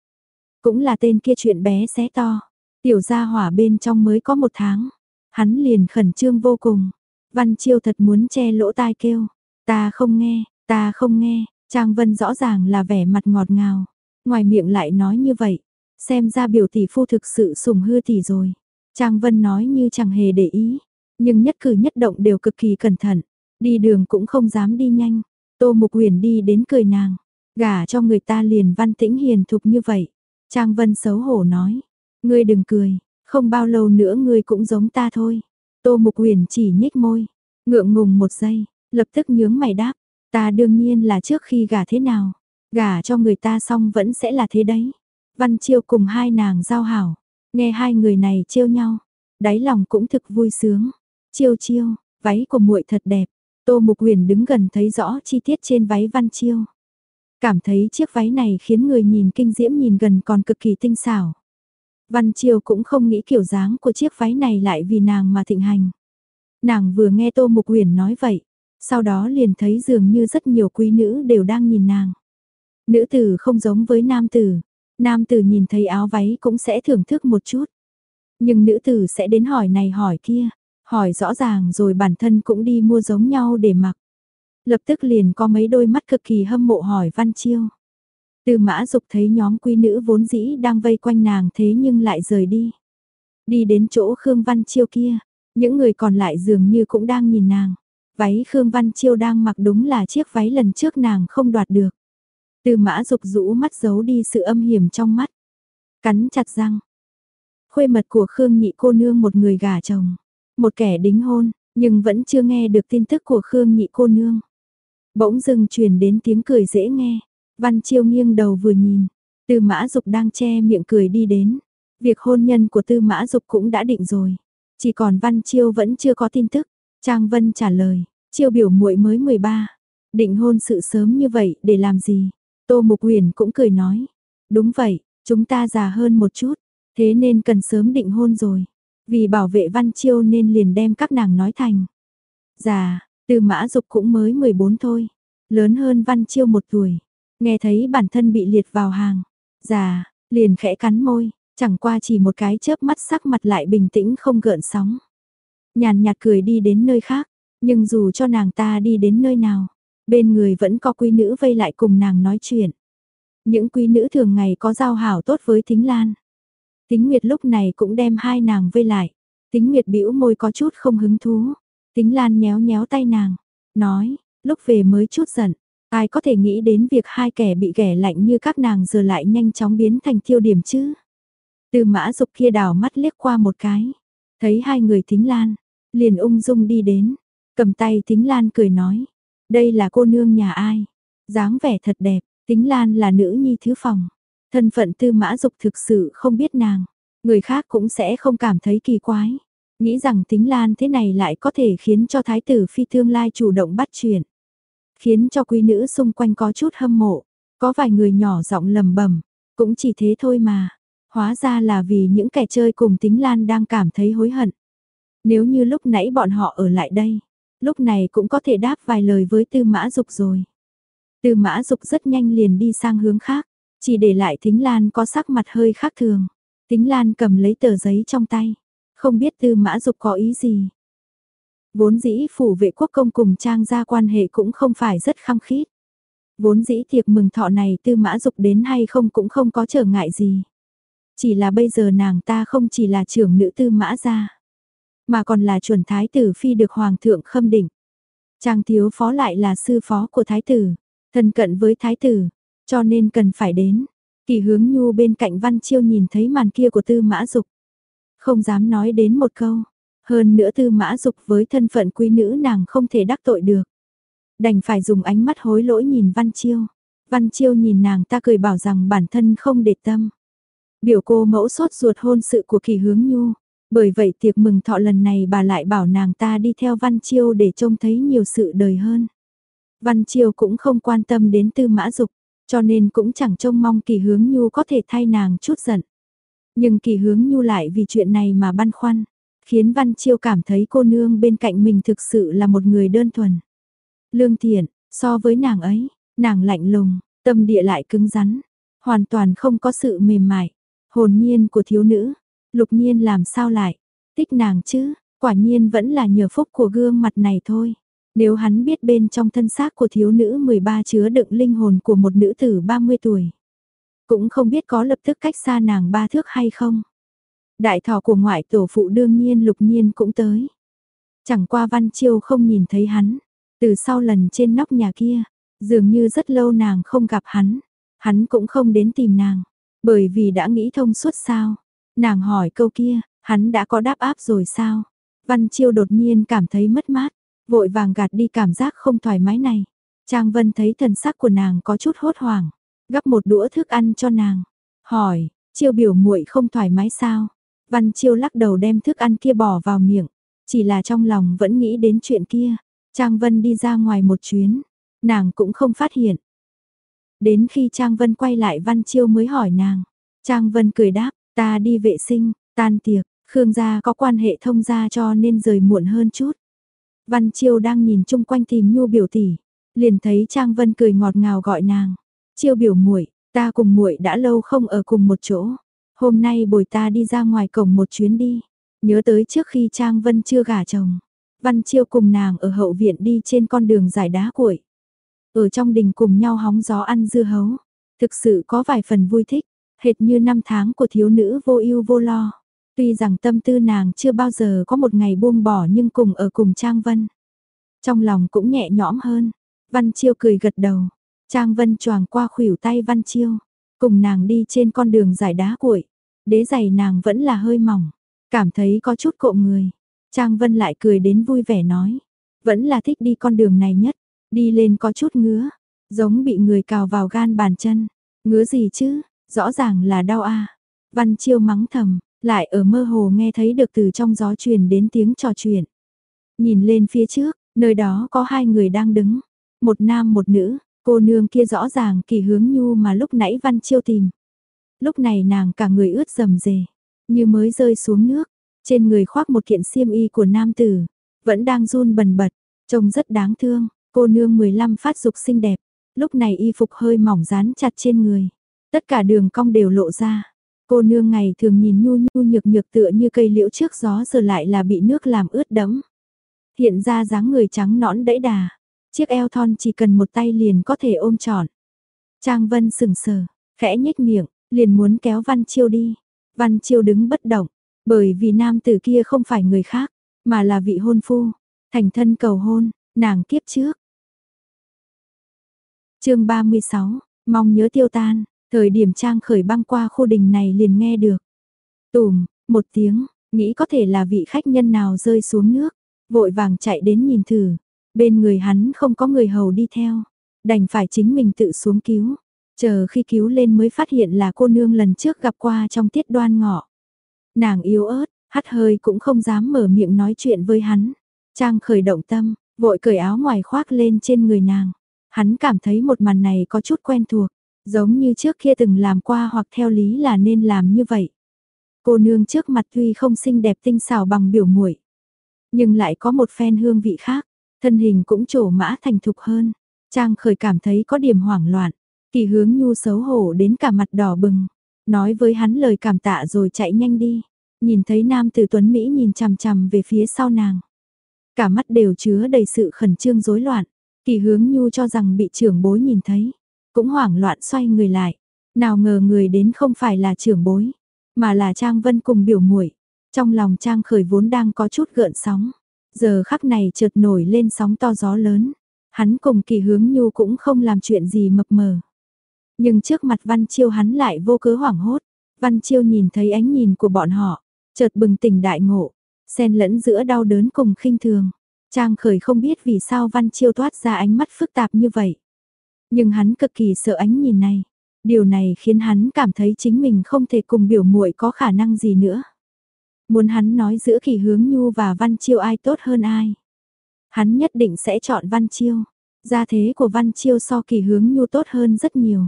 S1: Cũng là tên kia chuyện bé xé to, tiểu gia hỏa bên trong mới có một tháng. Hắn liền khẩn trương vô cùng. Văn Chiêu thật muốn che lỗ tai kêu. Ta không nghe, ta không nghe. Trang Vân rõ ràng là vẻ mặt ngọt ngào. Ngoài miệng lại nói như vậy. Xem ra biểu tỷ phu thực sự sùng hư tỷ rồi. Trang Vân nói như chẳng hề để ý. Nhưng nhất cử nhất động đều cực kỳ cẩn thận. Đi đường cũng không dám đi nhanh. Tô Mục Huyền đi đến cười nàng. Gả cho người ta liền văn tĩnh hiền thục như vậy. Trang Vân xấu hổ nói. Ngươi đừng cười, không bao lâu nữa ngươi cũng giống ta thôi. Tô Mục Huyền chỉ nhếch môi. Ngượng ngùng một giây, lập tức nhướng mày đáp. Ta đương nhiên là trước khi gả thế nào. Gả cho người ta xong vẫn sẽ là thế đấy. Văn Chiêu cùng hai nàng giao hảo, nghe hai người này trêu nhau, đáy lòng cũng thực vui sướng. Chiêu chiêu, váy của muội thật đẹp. Tô Mục Huyền đứng gần thấy rõ chi tiết trên váy Văn Chiêu. Cảm thấy chiếc váy này khiến người nhìn kinh diễm nhìn gần còn cực kỳ tinh xảo. Văn Chiêu cũng không nghĩ kiểu dáng của chiếc váy này lại vì nàng mà thịnh hành. Nàng vừa nghe Tô Mục Huyền nói vậy, sau đó liền thấy dường như rất nhiều quý nữ đều đang nhìn nàng. Nữ tử không giống với nam tử, Nam tử nhìn thấy áo váy cũng sẽ thưởng thức một chút. Nhưng nữ tử sẽ đến hỏi này hỏi kia, hỏi rõ ràng rồi bản thân cũng đi mua giống nhau để mặc. Lập tức liền có mấy đôi mắt cực kỳ hâm mộ hỏi Văn Chiêu. Từ mã dục thấy nhóm quý nữ vốn dĩ đang vây quanh nàng thế nhưng lại rời đi. Đi đến chỗ Khương Văn Chiêu kia, những người còn lại dường như cũng đang nhìn nàng. Váy Khương Văn Chiêu đang mặc đúng là chiếc váy lần trước nàng không đoạt được. Từ mã dục rũ mắt giấu đi sự âm hiểm trong mắt. Cắn chặt răng. Khuê mật của Khương nhị cô nương một người gả chồng. Một kẻ đính hôn, nhưng vẫn chưa nghe được tin tức của Khương nhị cô nương. Bỗng dưng truyền đến tiếng cười dễ nghe. Văn Chiêu nghiêng đầu vừa nhìn. Tư Mã Dục đang che miệng cười đi đến. Việc hôn nhân của Tư Mã Dục cũng đã định rồi. Chỉ còn Văn Chiêu vẫn chưa có tin tức. Trang Vân trả lời, Chiêu biểu muội mới 13. Định hôn sự sớm như vậy để làm gì? Tô Mục Huyền cũng cười nói, đúng vậy, chúng ta già hơn một chút, thế nên cần sớm định hôn rồi. Vì bảo vệ Văn Chiêu nên liền đem các nàng nói thành. Già, từ mã dục cũng mới 14 thôi, lớn hơn Văn Chiêu một tuổi. Nghe thấy bản thân bị liệt vào hàng. Già, liền khẽ cắn môi, chẳng qua chỉ một cái chớp mắt sắc mặt lại bình tĩnh không gợn sóng. Nhàn nhạt cười đi đến nơi khác, nhưng dù cho nàng ta đi đến nơi nào, Bên người vẫn có quý nữ vây lại cùng nàng nói chuyện. Những quý nữ thường ngày có giao hảo tốt với Thính Lan. Tính Nguyệt lúc này cũng đem hai nàng vây lại. Tính Nguyệt bĩu môi có chút không hứng thú. Tính Lan nhéo nhéo tay nàng, nói, lúc về mới chút giận, ai có thể nghĩ đến việc hai kẻ bị ghẻ lạnh như các nàng giờ lại nhanh chóng biến thành tiêu điểm chứ. Từ mã dục kia đảo mắt liếc qua một cái, thấy hai người Thính Lan, liền ung dung đi đến, cầm tay Thính Lan cười nói, đây là cô nương nhà ai? dáng vẻ thật đẹp, tính Lan là nữ nhi thứ phòng. Thân phận tư mã dục thực sự không biết nàng, người khác cũng sẽ không cảm thấy kỳ quái. Nghĩ rằng tính Lan thế này lại có thể khiến cho thái tử phi tương lai chủ động bắt chuyện. Khiến cho quý nữ xung quanh có chút hâm mộ, có vài người nhỏ giọng lầm bẩm cũng chỉ thế thôi mà. Hóa ra là vì những kẻ chơi cùng tính Lan đang cảm thấy hối hận. Nếu như lúc nãy bọn họ ở lại đây, lúc này cũng có thể đáp vài lời với tư mã dục rồi. Tư mã dục rất nhanh liền đi sang hướng khác, chỉ để lại Thính Lan có sắc mặt hơi khác thường. Thính Lan cầm lấy tờ giấy trong tay, không biết tư mã dục có ý gì. Vốn dĩ phủ vệ quốc công cùng trang gia quan hệ cũng không phải rất khăng khít. Vốn dĩ tiệc mừng thọ này tư mã dục đến hay không cũng không có trở ngại gì. Chỉ là bây giờ nàng ta không chỉ là trưởng nữ tư mã gia, mà còn là chuẩn thái tử phi được hoàng thượng khâm định. Trang thiếu phó lại là sư phó của thái tử, thân cận với thái tử, cho nên cần phải đến. Kỳ hướng nhu bên cạnh văn chiêu nhìn thấy màn kia của tư mã dục. Không dám nói đến một câu. Hơn nữa tư mã dục với thân phận quý nữ nàng không thể đắc tội được. Đành phải dùng ánh mắt hối lỗi nhìn văn chiêu. Văn chiêu nhìn nàng ta cười bảo rằng bản thân không để tâm. Biểu cô mẫu sốt ruột hôn sự của kỳ hướng nhu. Bởi vậy tiệc mừng thọ lần này bà lại bảo nàng ta đi theo Văn Chiêu để trông thấy nhiều sự đời hơn. Văn Chiêu cũng không quan tâm đến tư mã dục, cho nên cũng chẳng trông mong kỳ hướng nhu có thể thay nàng chút giận. Nhưng kỳ hướng nhu lại vì chuyện này mà băn khoăn, khiến Văn Chiêu cảm thấy cô nương bên cạnh mình thực sự là một người đơn thuần. Lương thiện, so với nàng ấy, nàng lạnh lùng, tâm địa lại cứng rắn, hoàn toàn không có sự mềm mại, hồn nhiên của thiếu nữ. Lục nhiên làm sao lại, tích nàng chứ, quả nhiên vẫn là nhờ phúc của gương mặt này thôi. Nếu hắn biết bên trong thân xác của thiếu nữ 13 chứa đựng linh hồn của một nữ tử 30 tuổi. Cũng không biết có lập tức cách xa nàng ba thước hay không. Đại thọ của ngoại tổ phụ đương nhiên lục nhiên cũng tới. Chẳng qua văn chiêu không nhìn thấy hắn. Từ sau lần trên nóc nhà kia, dường như rất lâu nàng không gặp hắn. Hắn cũng không đến tìm nàng. Bởi vì đã nghĩ thông suốt sao. Nàng hỏi câu kia, hắn đã có đáp áp rồi sao? Văn Chiêu đột nhiên cảm thấy mất mát, vội vàng gạt đi cảm giác không thoải mái này. Trang Vân thấy thần sắc của nàng có chút hốt hoảng, gắp một đũa thức ăn cho nàng, hỏi, Chiêu biểu muội không thoải mái sao? Văn Chiêu lắc đầu đem thức ăn kia bỏ vào miệng, chỉ là trong lòng vẫn nghĩ đến chuyện kia. Trang Vân đi ra ngoài một chuyến, nàng cũng không phát hiện. Đến khi Trang Vân quay lại Văn Chiêu mới hỏi nàng, Trang Vân cười đáp, Ta đi vệ sinh, tan tiệc, Khương gia có quan hệ thông gia cho nên rời muộn hơn chút. Văn Chiêu đang nhìn chung quanh tìm Nhu biểu tỷ, liền thấy Trang Vân cười ngọt ngào gọi nàng. Chiêu biểu muội, ta cùng muội đã lâu không ở cùng một chỗ. Hôm nay bồi ta đi ra ngoài cổng một chuyến đi. Nhớ tới trước khi Trang Vân chưa gả chồng. Văn Chiêu cùng nàng ở hậu viện đi trên con đường giải đá cuội. Ở trong đình cùng nhau hóng gió ăn dưa hấu. Thực sự có vài phần vui thích hệt như năm tháng của thiếu nữ vô ưu vô lo. Tuy rằng tâm tư nàng chưa bao giờ có một ngày buông bỏ nhưng cùng ở cùng Trang Vân. Trong lòng cũng nhẹ nhõm hơn, Văn Chiêu cười gật đầu, Trang Vân choàng qua khuỷu tay Văn Chiêu, cùng nàng đi trên con đường giải đá cuội, đế giày nàng vẫn là hơi mỏng, cảm thấy có chút cộm người. Trang Vân lại cười đến vui vẻ nói, vẫn là thích đi con đường này nhất, đi lên có chút ngứa, giống bị người cào vào gan bàn chân, ngứa gì chứ, Rõ ràng là đau a. Văn Chiêu mắng thầm, lại ở mơ hồ nghe thấy được từ trong gió truyền đến tiếng trò chuyện. Nhìn lên phía trước, nơi đó có hai người đang đứng, một nam một nữ, cô nương kia rõ ràng kỳ hướng nhu mà lúc nãy Văn Chiêu tìm. Lúc này nàng cả người ướt rầm rề, như mới rơi xuống nước, trên người khoác một kiện xiêm y của nam tử, vẫn đang run bần bật, trông rất đáng thương, cô nương 15 phát dục xinh đẹp, lúc này y phục hơi mỏng dán chặt trên người. Tất cả đường cong đều lộ ra. Cô nương ngày thường nhìn nhu nhu nhược nhược tựa như cây liễu trước gió giờ lại là bị nước làm ướt đẫm. Hiện ra dáng người trắng nõn đẫy đà. Chiếc eo thon chỉ cần một tay liền có thể ôm trọn. Trang Vân sừng sờ, khẽ nhếch miệng, liền muốn kéo Văn Chiêu đi. Văn Chiêu đứng bất động, bởi vì nam tử kia không phải người khác, mà là vị hôn phu, thành thân cầu hôn, nàng kiếp trước. chương 36, mong nhớ tiêu tan, Thời điểm Trang khởi băng qua khu đình này liền nghe được. Tùm, một tiếng, nghĩ có thể là vị khách nhân nào rơi xuống nước, vội vàng chạy đến nhìn thử. Bên người hắn không có người hầu đi theo. đành phải chính mình tự xuống cứu. Chờ khi cứu lên mới phát hiện là cô nương lần trước gặp qua trong tiết đoan ngọ. Nàng yếu ớt, hắt hơi cũng không dám mở miệng nói chuyện với hắn. Trang khởi động tâm, vội cởi áo ngoài khoác lên trên người nàng. Hắn cảm thấy một màn này có chút quen thuộc, giống như trước kia từng làm qua hoặc theo lý là nên làm như vậy. Cô nương trước mặt tuy không xinh đẹp tinh xảo bằng biểu muội, nhưng lại có một phen hương vị khác, thân hình cũng trổ mã thành thục hơn. Trang khởi cảm thấy có điểm hoảng loạn, kỳ hướng nhu xấu hổ đến cả mặt đỏ bừng, nói với hắn lời cảm tạ rồi chạy nhanh đi, nhìn thấy nam tử tuấn Mỹ nhìn chằm chằm về phía sau nàng. Cả mắt đều chứa đầy sự khẩn trương rối loạn, kỳ hướng nhu cho rằng bị trưởng bối nhìn thấy, cũng hoảng loạn xoay người lại, nào ngờ người đến không phải là trưởng bối, mà là Trang Vân cùng biểu muội. Trong lòng Trang khởi vốn đang có chút gợn sóng, giờ khắc này chợt nổi lên sóng to gió lớn. Hắn cùng kỳ hướng nhu cũng không làm chuyện gì mập mờ. Nhưng trước mặt Văn Chiêu hắn lại vô cớ hoảng hốt. Văn Chiêu nhìn thấy ánh nhìn của bọn họ, chợt bừng tỉnh đại ngộ, xen lẫn giữa đau đớn cùng khinh thường. Trang khởi không biết vì sao Văn Chiêu toát ra ánh mắt phức tạp như vậy. Nhưng hắn cực kỳ sợ ánh nhìn này. Điều này khiến hắn cảm thấy chính mình không thể cùng biểu muội có khả năng gì nữa. Muốn hắn nói giữa kỳ hướng nhu và Văn Chiêu ai tốt hơn ai. Hắn nhất định sẽ chọn Văn Chiêu. Gia thế của Văn Chiêu so kỳ hướng nhu tốt hơn rất nhiều.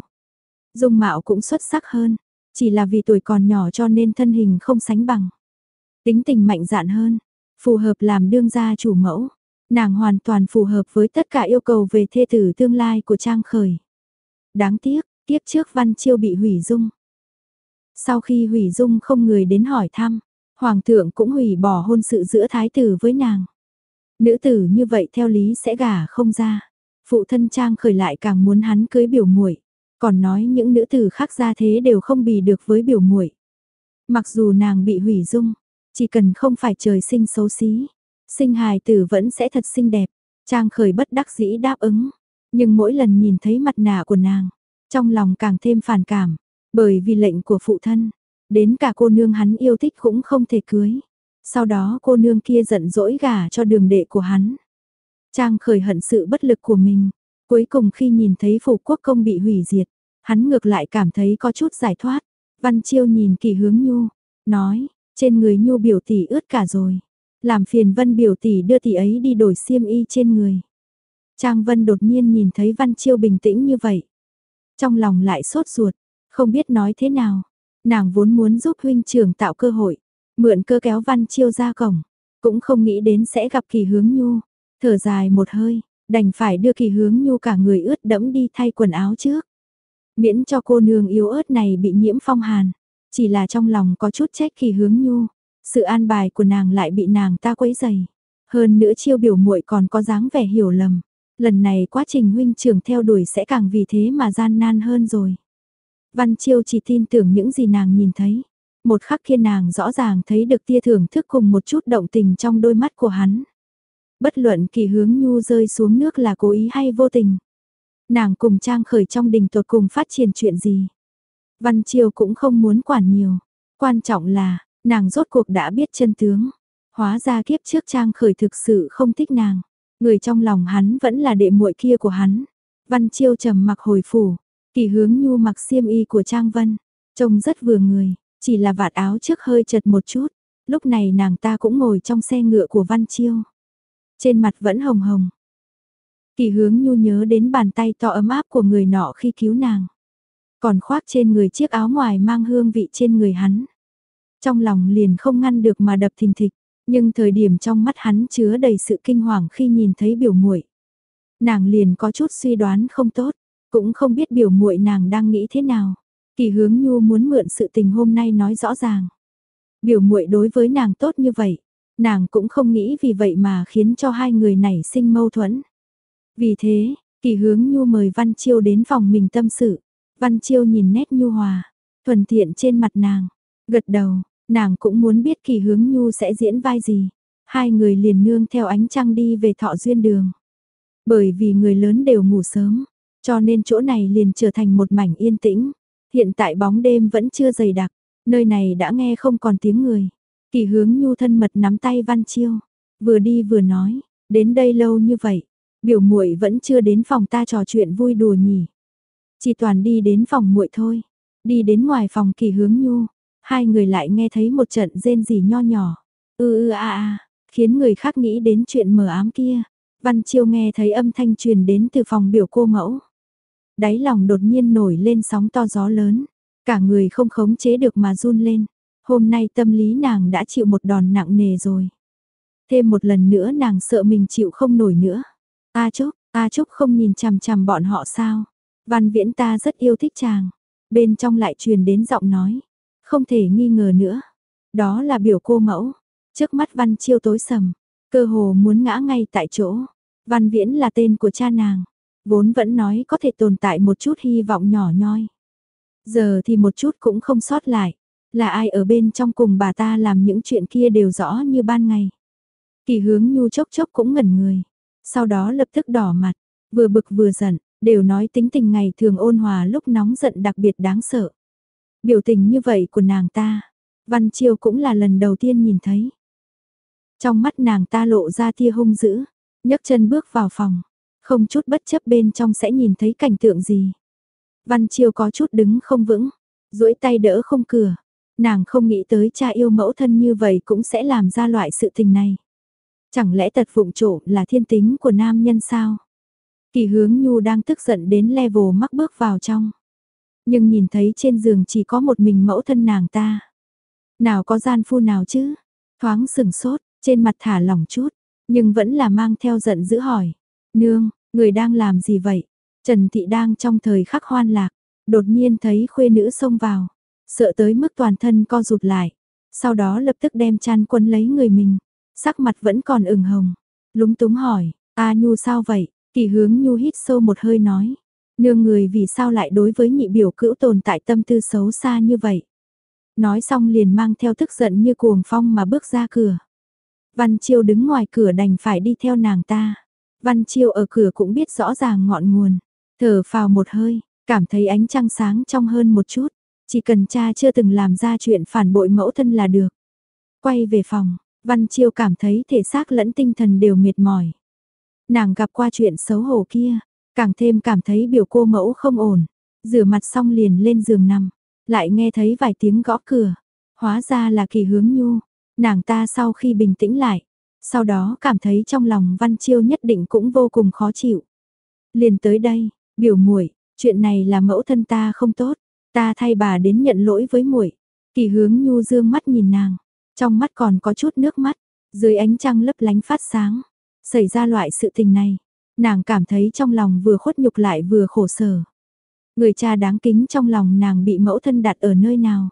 S1: Dung mạo cũng xuất sắc hơn. Chỉ là vì tuổi còn nhỏ cho nên thân hình không sánh bằng. Tính tình mạnh dạn hơn. Phù hợp làm đương gia chủ mẫu. Nàng hoàn toàn phù hợp với tất cả yêu cầu về thê tử tương lai của Trang Khởi. Đáng tiếc, tiếp trước Văn Chiêu bị hủy dung. Sau khi hủy dung không người đến hỏi thăm, Hoàng thượng cũng hủy bỏ hôn sự giữa thái tử với nàng. Nữ tử như vậy theo lý sẽ gả không ra. Phụ thân Trang khởi lại càng muốn hắn cưới biểu muội, còn nói những nữ tử khác ra thế đều không bì được với biểu muội. Mặc dù nàng bị hủy dung, chỉ cần không phải trời sinh xấu xí, sinh hài tử vẫn sẽ thật xinh đẹp. Trang khởi bất đắc dĩ đáp ứng, nhưng mỗi lần nhìn thấy mặt nạ của nàng, trong lòng càng thêm phản cảm, bởi vì lệnh của phụ thân, đến cả cô nương hắn yêu thích cũng không thể cưới. Sau đó cô nương kia giận dỗi gả cho đường đệ của hắn. Trang khởi hận sự bất lực của mình, cuối cùng khi nhìn thấy phủ quốc công bị hủy diệt, hắn ngược lại cảm thấy có chút giải thoát. Văn Chiêu nhìn kỳ hướng Nhu, nói, trên người Nhu biểu tỷ ướt cả rồi. Làm phiền Vân biểu tỷ đưa tỷ ấy đi đổi xiêm y trên người. Trang Vân đột nhiên nhìn thấy Văn Chiêu bình tĩnh như vậy. Trong lòng lại sốt ruột, không biết nói thế nào. Nàng vốn muốn giúp huynh trưởng tạo cơ hội, mượn cơ kéo Văn Chiêu ra cổng, cũng không nghĩ đến sẽ gặp kỳ hướng nhu. Thở dài một hơi, đành phải đưa kỳ hướng nhu cả người ướt đẫm đi thay quần áo trước. Miễn cho cô nương yếu ớt này bị nhiễm phong hàn, chỉ là trong lòng có chút trách kỳ hướng nhu, sự an bài của nàng lại bị nàng ta quấy dày. Hơn nữa chiêu biểu muội còn có dáng vẻ hiểu lầm, lần này quá trình huynh trưởng theo đuổi sẽ càng vì thế mà gian nan hơn rồi. Văn Chiêu chỉ tin tưởng những gì nàng nhìn thấy. Một khắc kia nàng rõ ràng thấy được tia thưởng thức cùng một chút động tình trong đôi mắt của hắn. Bất luận kỳ hướng nhu rơi xuống nước là cố ý hay vô tình. Nàng cùng trang khởi trong đình tột cùng phát triển chuyện gì. Văn Chiêu cũng không muốn quản nhiều. Quan trọng là, nàng rốt cuộc đã biết chân tướng. Hóa ra kiếp trước trang khởi thực sự không thích nàng. Người trong lòng hắn vẫn là đệ muội kia của hắn. Văn Chiêu trầm mặc hồi phủ, Kỳ hướng nhu mặc xiêm y của Trang Vân, trông rất vừa người, chỉ là vạt áo trước hơi chật một chút. Lúc này nàng ta cũng ngồi trong xe ngựa của Văn Chiêu. Trên mặt vẫn hồng hồng. Kỳ hướng nhu nhớ đến bàn tay to ấm áp của người nọ khi cứu nàng. Còn khoác trên người chiếc áo ngoài mang hương vị trên người hắn. Trong lòng liền không ngăn được mà đập thình thịch, nhưng thời điểm trong mắt hắn chứa đầy sự kinh hoàng khi nhìn thấy biểu muội. Nàng liền có chút suy đoán không tốt, cũng không biết biểu muội nàng đang nghĩ thế nào. Kỳ hướng nhu muốn mượn sự tình hôm nay nói rõ ràng. Biểu muội đối với nàng tốt như vậy, nàng cũng không nghĩ vì vậy mà khiến cho hai người này sinh mâu thuẫn. Vì thế, kỳ hướng nhu mời Văn Chiêu đến phòng mình tâm sự. Văn Chiêu nhìn nét nhu hòa, thuần thiện trên mặt nàng, gật đầu, nàng cũng muốn biết kỳ hướng nhu sẽ diễn vai gì. Hai người liền nương theo ánh trăng đi về thọ duyên đường. Bởi vì người lớn đều ngủ sớm, cho nên chỗ này liền trở thành một mảnh yên tĩnh. Hiện tại bóng đêm vẫn chưa dày đặc, nơi này đã nghe không còn tiếng người. Kỳ hướng nhu thân mật nắm tay Văn Chiêu, vừa đi vừa nói, đến đây lâu như vậy, Biểu muội vẫn chưa đến phòng ta trò chuyện vui đùa nhỉ. Chỉ toàn đi đến phòng muội thôi. Đi đến ngoài phòng kỳ hướng nhu. Hai người lại nghe thấy một trận rên rỉ nho nhỏ. ư ư a a, khiến người khác nghĩ đến chuyện mờ ám kia. Văn Chiêu nghe thấy âm thanh truyền đến từ phòng biểu cô mẫu. Đáy lòng đột nhiên nổi lên sóng to gió lớn. Cả người không khống chế được mà run lên. Hôm nay tâm lý nàng đã chịu một đòn nặng nề rồi. Thêm một lần nữa nàng sợ mình chịu không nổi nữa. A Trúc, A Trúc không nhìn chằm chằm bọn họ sao. Văn viễn ta rất yêu thích chàng. Bên trong lại truyền đến giọng nói. Không thể nghi ngờ nữa. Đó là biểu cô mẫu. Trước mắt Văn Chiêu tối sầm. Cơ hồ muốn ngã ngay tại chỗ. Văn Viễn là tên của cha nàng. Vốn vẫn nói có thể tồn tại một chút hy vọng nhỏ nhoi. Giờ thì một chút cũng không sót lại. Là ai ở bên trong cùng bà ta làm những chuyện kia đều rõ như ban ngày. Kỳ hướng nhu chốc chốc cũng ngẩn người. Sau đó lập tức đỏ mặt. Vừa bực vừa giận. Đều nói tính tình ngày thường ôn hòa lúc nóng giận đặc biệt đáng sợ. Biểu tình như vậy của nàng ta. Văn Chiêu cũng là lần đầu tiên nhìn thấy. Trong mắt nàng ta lộ ra tia hung dữ, nhấc chân bước vào phòng, không chút bất chấp bên trong sẽ nhìn thấy cảnh tượng gì. Văn Chiêu có chút đứng không vững, duỗi tay đỡ không cửa, nàng không nghĩ tới cha yêu mẫu thân như vậy cũng sẽ làm ra loại sự tình này. Chẳng lẽ tật phụng trộm là thiên tính của nam nhân sao? Kỳ hướng nhu đang tức giận đến level mắc bước vào trong. Nhưng nhìn thấy trên giường chỉ có một mình mẫu thân nàng ta. Nào có gian phu nào chứ? Thoáng sừng sốt, trên mặt thả lỏng chút, nhưng vẫn là mang theo giận dữ hỏi. Nương, người đang làm gì vậy? Trần Thị đang trong thời khắc hoan lạc, đột nhiên thấy khuê nữ xông vào, sợ tới mức toàn thân co rụt lại. Sau đó lập tức đem chăn quân lấy người mình, sắc mặt vẫn còn ửng hồng. Lúng túng hỏi, A Nhu sao vậy? Kỳ hướng Nhu hít sâu một hơi nói. Nương người vì sao lại đối với nhị biểu cữu tồn tại tâm tư xấu xa như vậy? Nói xong liền mang theo tức giận như cuồng phong mà bước ra cửa. Văn Chiêu đứng ngoài cửa đành phải đi theo nàng ta. Văn Chiêu ở cửa cũng biết rõ ràng ngọn nguồn. Thở phào một hơi, cảm thấy ánh trăng sáng trong hơn một chút. Chỉ cần cha chưa từng làm ra chuyện phản bội mẫu thân là được. Quay về phòng, Văn Chiêu cảm thấy thể xác lẫn tinh thần đều mệt mỏi. Nàng gặp qua chuyện xấu hổ kia, càng thêm cảm thấy biểu cô mẫu không ổn. Rửa mặt xong liền lên giường nằm, lại nghe thấy vài tiếng gõ cửa. Hóa ra là kỳ hướng nhu, Nàng ta sau khi bình tĩnh lại, sau đó cảm thấy trong lòng Văn Chiêu nhất định cũng vô cùng khó chịu. Liền tới đây, biểu muội, chuyện này là mẫu thân ta không tốt, ta thay bà đến nhận lỗi với muội. Kỳ hướng nhu dương mắt nhìn nàng, trong mắt còn có chút nước mắt, dưới ánh trăng lấp lánh phát sáng. Xảy ra loại sự tình này, nàng cảm thấy trong lòng vừa khuất nhục lại vừa khổ sở. Người cha đáng kính trong lòng nàng bị mẫu thân đặt ở nơi nào.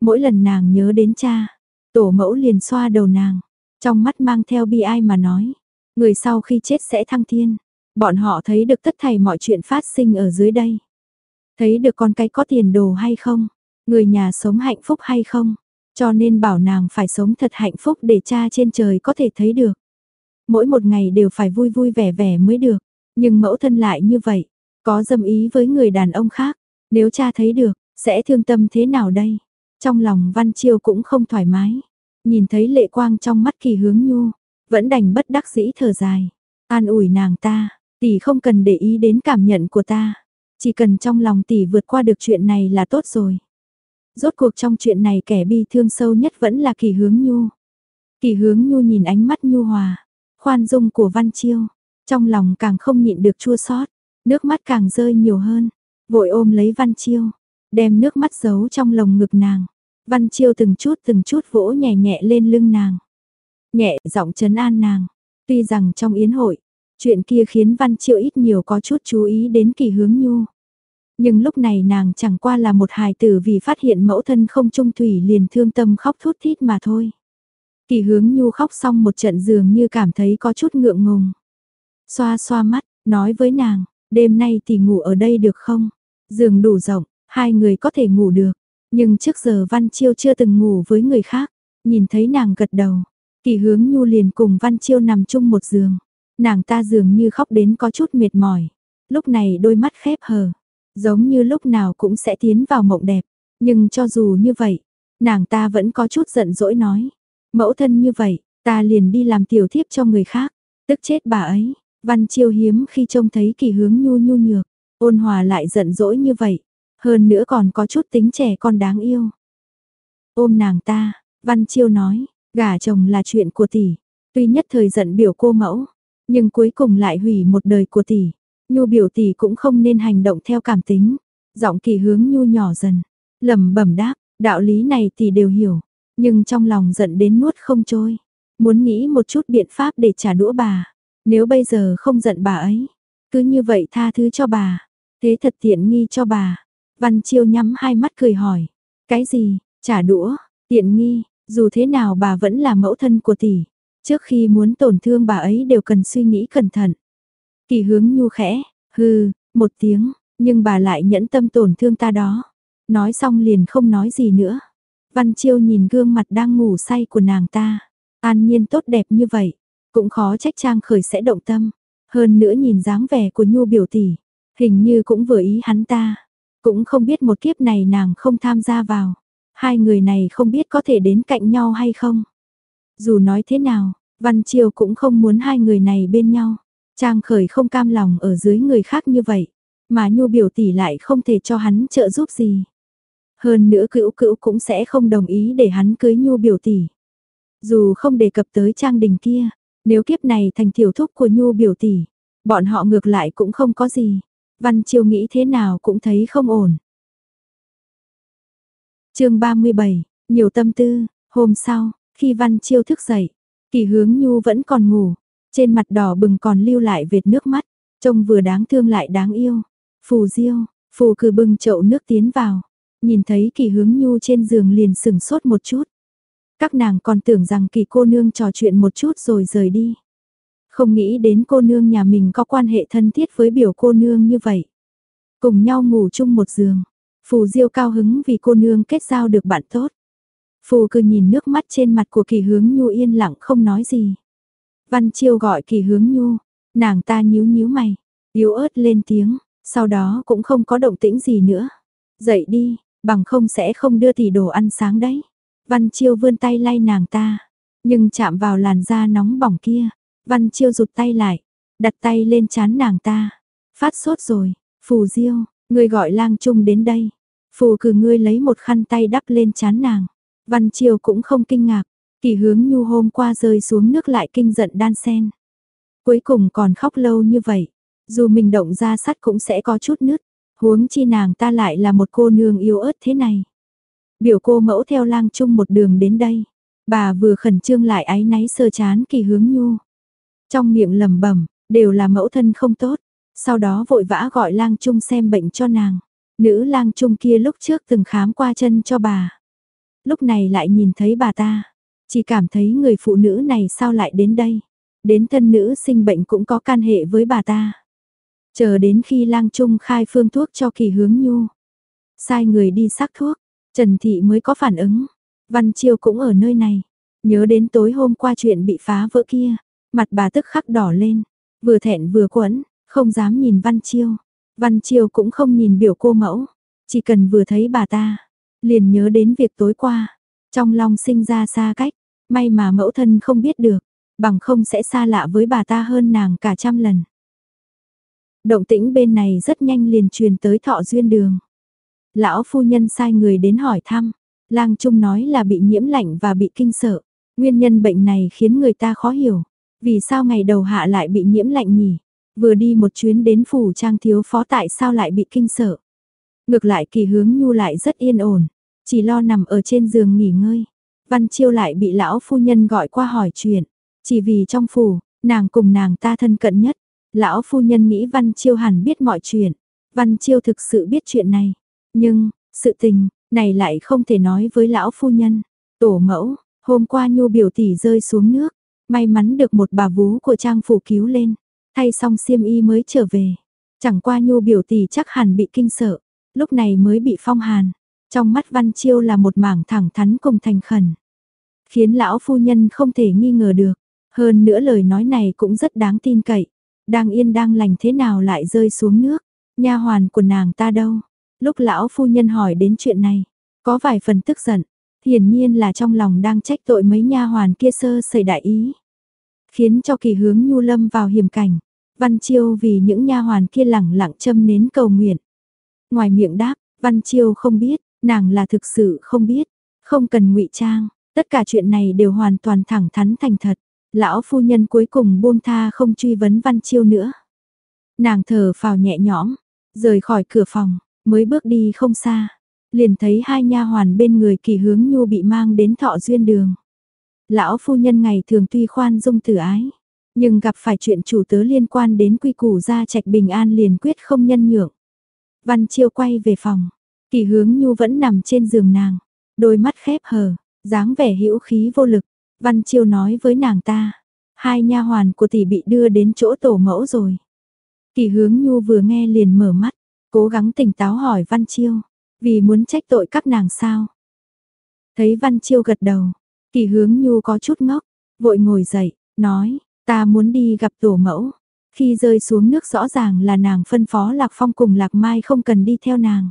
S1: Mỗi lần nàng nhớ đến cha, Tổ mẫu liền xoa đầu nàng, trong mắt mang theo bi ai mà nói, người sau khi chết sẽ thăng thiên. Bọn họ thấy được tất thảy mọi chuyện phát sinh ở dưới đây. Thấy được con cái có tiền đồ hay không, người nhà sống hạnh phúc hay không, cho nên bảo nàng phải sống thật hạnh phúc để cha trên trời có thể thấy được. Mỗi một ngày đều phải vui vui vẻ vẻ mới được, nhưng mẫu thân lại như vậy, có dâm ý với người đàn ông khác, nếu cha thấy được, sẽ thương tâm thế nào đây? Trong lòng Văn Chiêu cũng không thoải mái. Nhìn thấy lệ quang trong mắt kỳ hướng nhu, vẫn đành bất đắc dĩ thở dài. An ủi nàng ta, tỷ không cần để ý đến cảm nhận của ta. Chỉ cần trong lòng tỷ vượt qua được chuyện này là tốt rồi. Rốt cuộc trong chuyện này kẻ bi thương sâu nhất vẫn là kỳ hướng nhu. Kỳ hướng nhu nhìn ánh mắt nhu hòa, khoan dung của Văn Chiêu. Trong lòng càng không nhịn được chua xót nước mắt càng rơi nhiều hơn. Vội ôm lấy Văn Chiêu, đem nước mắt giấu trong lồng ngực nàng. Văn Chiêu từng chút từng chút vỗ nhẹ nhẹ lên lưng nàng. Nhẹ giọng trấn an nàng. Tuy rằng trong yến hội, chuyện kia khiến Văn Chiêu ít nhiều có chút chú ý đến kỳ hướng nhu. Nhưng lúc này nàng chẳng qua là một hài tử vì phát hiện mẫu thân không trung thủy liền thương tâm khóc thút thít mà thôi. Kỳ hướng nhu khóc xong một trận dường như cảm thấy có chút ngượng ngùng. Xoa xoa mắt, nói với nàng, đêm nay thì ngủ ở đây được không? Giường đủ rộng, hai người có thể ngủ được. Nhưng trước giờ Văn Chiêu chưa từng ngủ với người khác, nhìn thấy nàng gật đầu, kỳ hướng nhu liền cùng Văn Chiêu nằm chung một giường. Nàng ta dường như khóc đến có chút mệt mỏi, lúc này đôi mắt khép hờ, giống như lúc nào cũng sẽ tiến vào mộng đẹp. Nhưng cho dù như vậy, nàng ta vẫn có chút giận dỗi nói, mẫu thân như vậy, ta liền đi làm tiểu thiếp cho người khác, tức chết bà ấy. Văn Chiêu hiếm khi trông thấy kỳ hướng nhu nhu nhược, ôn hòa lại giận dỗi như vậy, hơn nữa còn có chút tính trẻ con đáng yêu. Ôm nàng ta, Văn Chiêu nói, gả chồng là chuyện của tỷ, tuy nhất thời giận biểu cô mẫu, nhưng cuối cùng lại hủy một đời của tỷ. Nhu biểu tỷ cũng không nên hành động theo cảm tính. Giọng kỳ hướng nhu nhỏ dần, lẩm bẩm đáp, đạo lý này tỷ đều hiểu, nhưng trong lòng giận đến nuốt không trôi. Muốn nghĩ một chút biện pháp để trả đũa bà, nếu bây giờ không giận bà ấy, cứ như vậy tha thứ cho bà, thế thật tiện nghi cho bà. Văn Chiêu nhắm hai mắt cười hỏi, cái gì, trả đũa, tiện nghi, dù thế nào bà vẫn là mẫu thân của tỷ, trước khi muốn tổn thương bà ấy đều cần suy nghĩ cẩn thận. Kỳ hướng nhu khẽ, hừ, một tiếng, nhưng bà lại nhẫn tâm tổn thương ta đó. Nói xong liền không nói gì nữa. Văn Chiêu nhìn gương mặt đang ngủ say của nàng ta. An nhiên tốt đẹp như vậy. Cũng khó trách Trang khởi sẽ động tâm. Hơn nữa nhìn dáng vẻ của Nhu biểu tỷ. Hình như cũng vừa ý hắn ta. Cũng không biết một kiếp này nàng không tham gia vào. Hai người này không biết có thể đến cạnh nhau hay không. Dù nói thế nào, Văn Chiêu cũng không muốn hai người này bên nhau. Trang khởi không cam lòng ở dưới người khác như vậy, mà nhu biểu tỷ lại không thể cho hắn trợ giúp gì. Hơn nữa cữu cữu cũng sẽ không đồng ý để hắn cưới nhu biểu tỷ. Dù không đề cập tới trang đình kia, nếu kiếp này thành tiểu thúc của nhu biểu tỷ, bọn họ ngược lại cũng không có gì. Văn Chiêu nghĩ thế nào cũng thấy không ổn. chương 37, nhiều tâm tư, hôm sau, khi Văn Chiêu thức dậy, kỳ hướng nhu vẫn còn ngủ, trên mặt đỏ bừng còn lưu lại vệt nước mắt, trông vừa đáng thương lại đáng yêu. Phù Diêu, Phù cử bưng chậu nước tiến vào, nhìn thấy kỳ hướng nhu trên giường liền sừng sốt một chút. Các nàng còn tưởng rằng kỳ cô nương trò chuyện một chút rồi rời đi. Không nghĩ đến cô nương nhà mình có quan hệ thân thiết với biểu cô nương như vậy. Cùng nhau ngủ chung một giường. Phù Diêu cao hứng vì cô nương kết giao được bạn tốt. Phù cứ nhìn nước mắt trên mặt của kỳ hướng nhu yên lặng không nói gì. Văn Chiêu gọi kỳ hướng nhu, nàng ta nhíu nhíu mày, yếu ớt lên tiếng, sau đó cũng không có động tĩnh gì nữa. Dậy đi, bằng không sẽ không đưa tỷ đồ ăn sáng đấy. Văn Chiêu vươn tay lay nàng ta, nhưng chạm vào làn da nóng bỏng kia. Văn Chiêu rụt tay lại, đặt tay lên chán nàng ta. Phát sốt rồi, Phù Diêu, người gọi lang trung đến đây. Phù cử ngươi lấy một khăn tay đắp lên chán nàng. Văn Chiêu cũng không kinh ngạc, Kỳ hướng nhu hôm qua rơi xuống nước lại kinh giận đan sen. Cuối cùng còn khóc lâu như vậy, dù mình động ra sắt cũng sẽ có chút nứt, huống chi nàng ta lại là một cô nương yếu ớt thế này. Biểu cô mẫu theo lang chung một đường đến đây, bà vừa khẩn trương lại áy náy sơ chán kỳ hướng nhu. Trong miệng lầm bẩm đều là mẫu thân không tốt, sau đó vội vã gọi lang chung xem bệnh cho nàng. Nữ lang chung kia lúc trước từng khám qua chân cho bà. Lúc này lại nhìn thấy bà ta, chỉ cảm thấy người phụ nữ này sao lại đến đây. Đến thân nữ sinh bệnh cũng có can hệ với bà ta. Chờ đến khi lang trung khai phương thuốc cho kỳ hướng nhu. Sai người đi sắc thuốc, Trần Thị mới có phản ứng. Văn Chiêu cũng ở nơi này. Nhớ đến tối hôm qua chuyện bị phá vỡ kia. Mặt bà tức khắc đỏ lên. Vừa thẹn vừa quẫn, không dám nhìn Văn Chiêu. Văn Chiêu cũng không nhìn biểu cô mẫu. Chỉ cần vừa thấy bà ta, liền nhớ đến việc tối qua. Trong lòng sinh ra xa cách, May mà mẫu thân không biết được, bằng không sẽ xa lạ với bà ta hơn nàng cả trăm lần. Động tĩnh bên này rất nhanh liền truyền tới thọ duyên đường. Lão phu nhân sai người đến hỏi thăm, lang trung nói là bị nhiễm lạnh và bị kinh sợ. Nguyên nhân bệnh này khiến người ta khó hiểu. Vì sao ngày đầu hạ lại bị nhiễm lạnh nhỉ? Vừa đi một chuyến đến phủ trang thiếu phó tại sao lại bị kinh sợ? Ngược lại kỳ hướng nhu lại rất yên ổn, chỉ lo nằm ở trên giường nghỉ ngơi. Văn Chiêu lại bị lão phu nhân gọi qua hỏi chuyện, chỉ vì trong phủ, nàng cùng nàng ta thân cận nhất, lão phu nhân nghĩ Văn Chiêu hẳn biết mọi chuyện, Văn Chiêu thực sự biết chuyện này, nhưng, sự tình, này lại không thể nói với lão phu nhân, tổ mẫu, hôm qua nhu biểu tỷ rơi xuống nước, may mắn được một bà vú của trang phủ cứu lên, thay xong xiêm y mới trở về, chẳng qua nhu biểu tỷ chắc hẳn bị kinh sợ, lúc này mới bị phong hàn. Trong mắt Văn Chiêu là một mảng thẳng thắn cùng thành khẩn. Khiến lão phu nhân không thể nghi ngờ được. Hơn nữa lời nói này cũng rất đáng tin cậy. Đang yên đang lành thế nào lại rơi xuống nước, nha hoàn của nàng ta đâu? Lúc lão phu nhân hỏi đến chuyện này, có vài phần tức giận, hiển nhiên là trong lòng đang trách tội mấy nha hoàn kia sơ sẩy đại ý. Khiến cho kỳ hướng nhu lâm vào hiểm cảnh. Văn Chiêu vì những nha hoàn kia lẳng lặng châm nến cầu nguyện. Ngoài miệng đáp, Văn Chiêu không biết, nàng là thực sự không biết, không cần ngụy trang, tất cả chuyện này đều hoàn toàn thẳng thắn thành thật. Lão phu nhân cuối cùng buông tha không truy vấn Văn Chiêu nữa. Nàng thở phào nhẹ nhõm, rời khỏi cửa phòng, mới bước đi không xa, liền thấy hai nha hoàn bên người kỳ hướng nhu bị mang đến thọ duyên đường. Lão phu nhân ngày thường tuy khoan dung tử ái, nhưng gặp phải chuyện chủ tớ liên quan đến quy củ gia trạch bình an liền quyết không nhân nhượng. Văn Chiêu quay về phòng, kỳ hướng nhu vẫn nằm trên giường nàng, đôi mắt khép hờ, dáng vẻ hữu khí vô lực. Văn Chiêu nói với nàng ta, hai nha hoàn của tỷ bị đưa đến chỗ tổ mẫu rồi. Kỳ hướng nhu vừa nghe liền mở mắt, cố gắng tỉnh táo hỏi Văn Chiêu, vì muốn trách tội các nàng sao. Thấy Văn Chiêu gật đầu, kỳ hướng nhu có chút ngốc, vội ngồi dậy, nói, ta muốn đi gặp tổ mẫu. Khi rơi xuống nước rõ ràng là nàng phân phó Lạc Phong cùng Lạc Mai không cần đi theo nàng.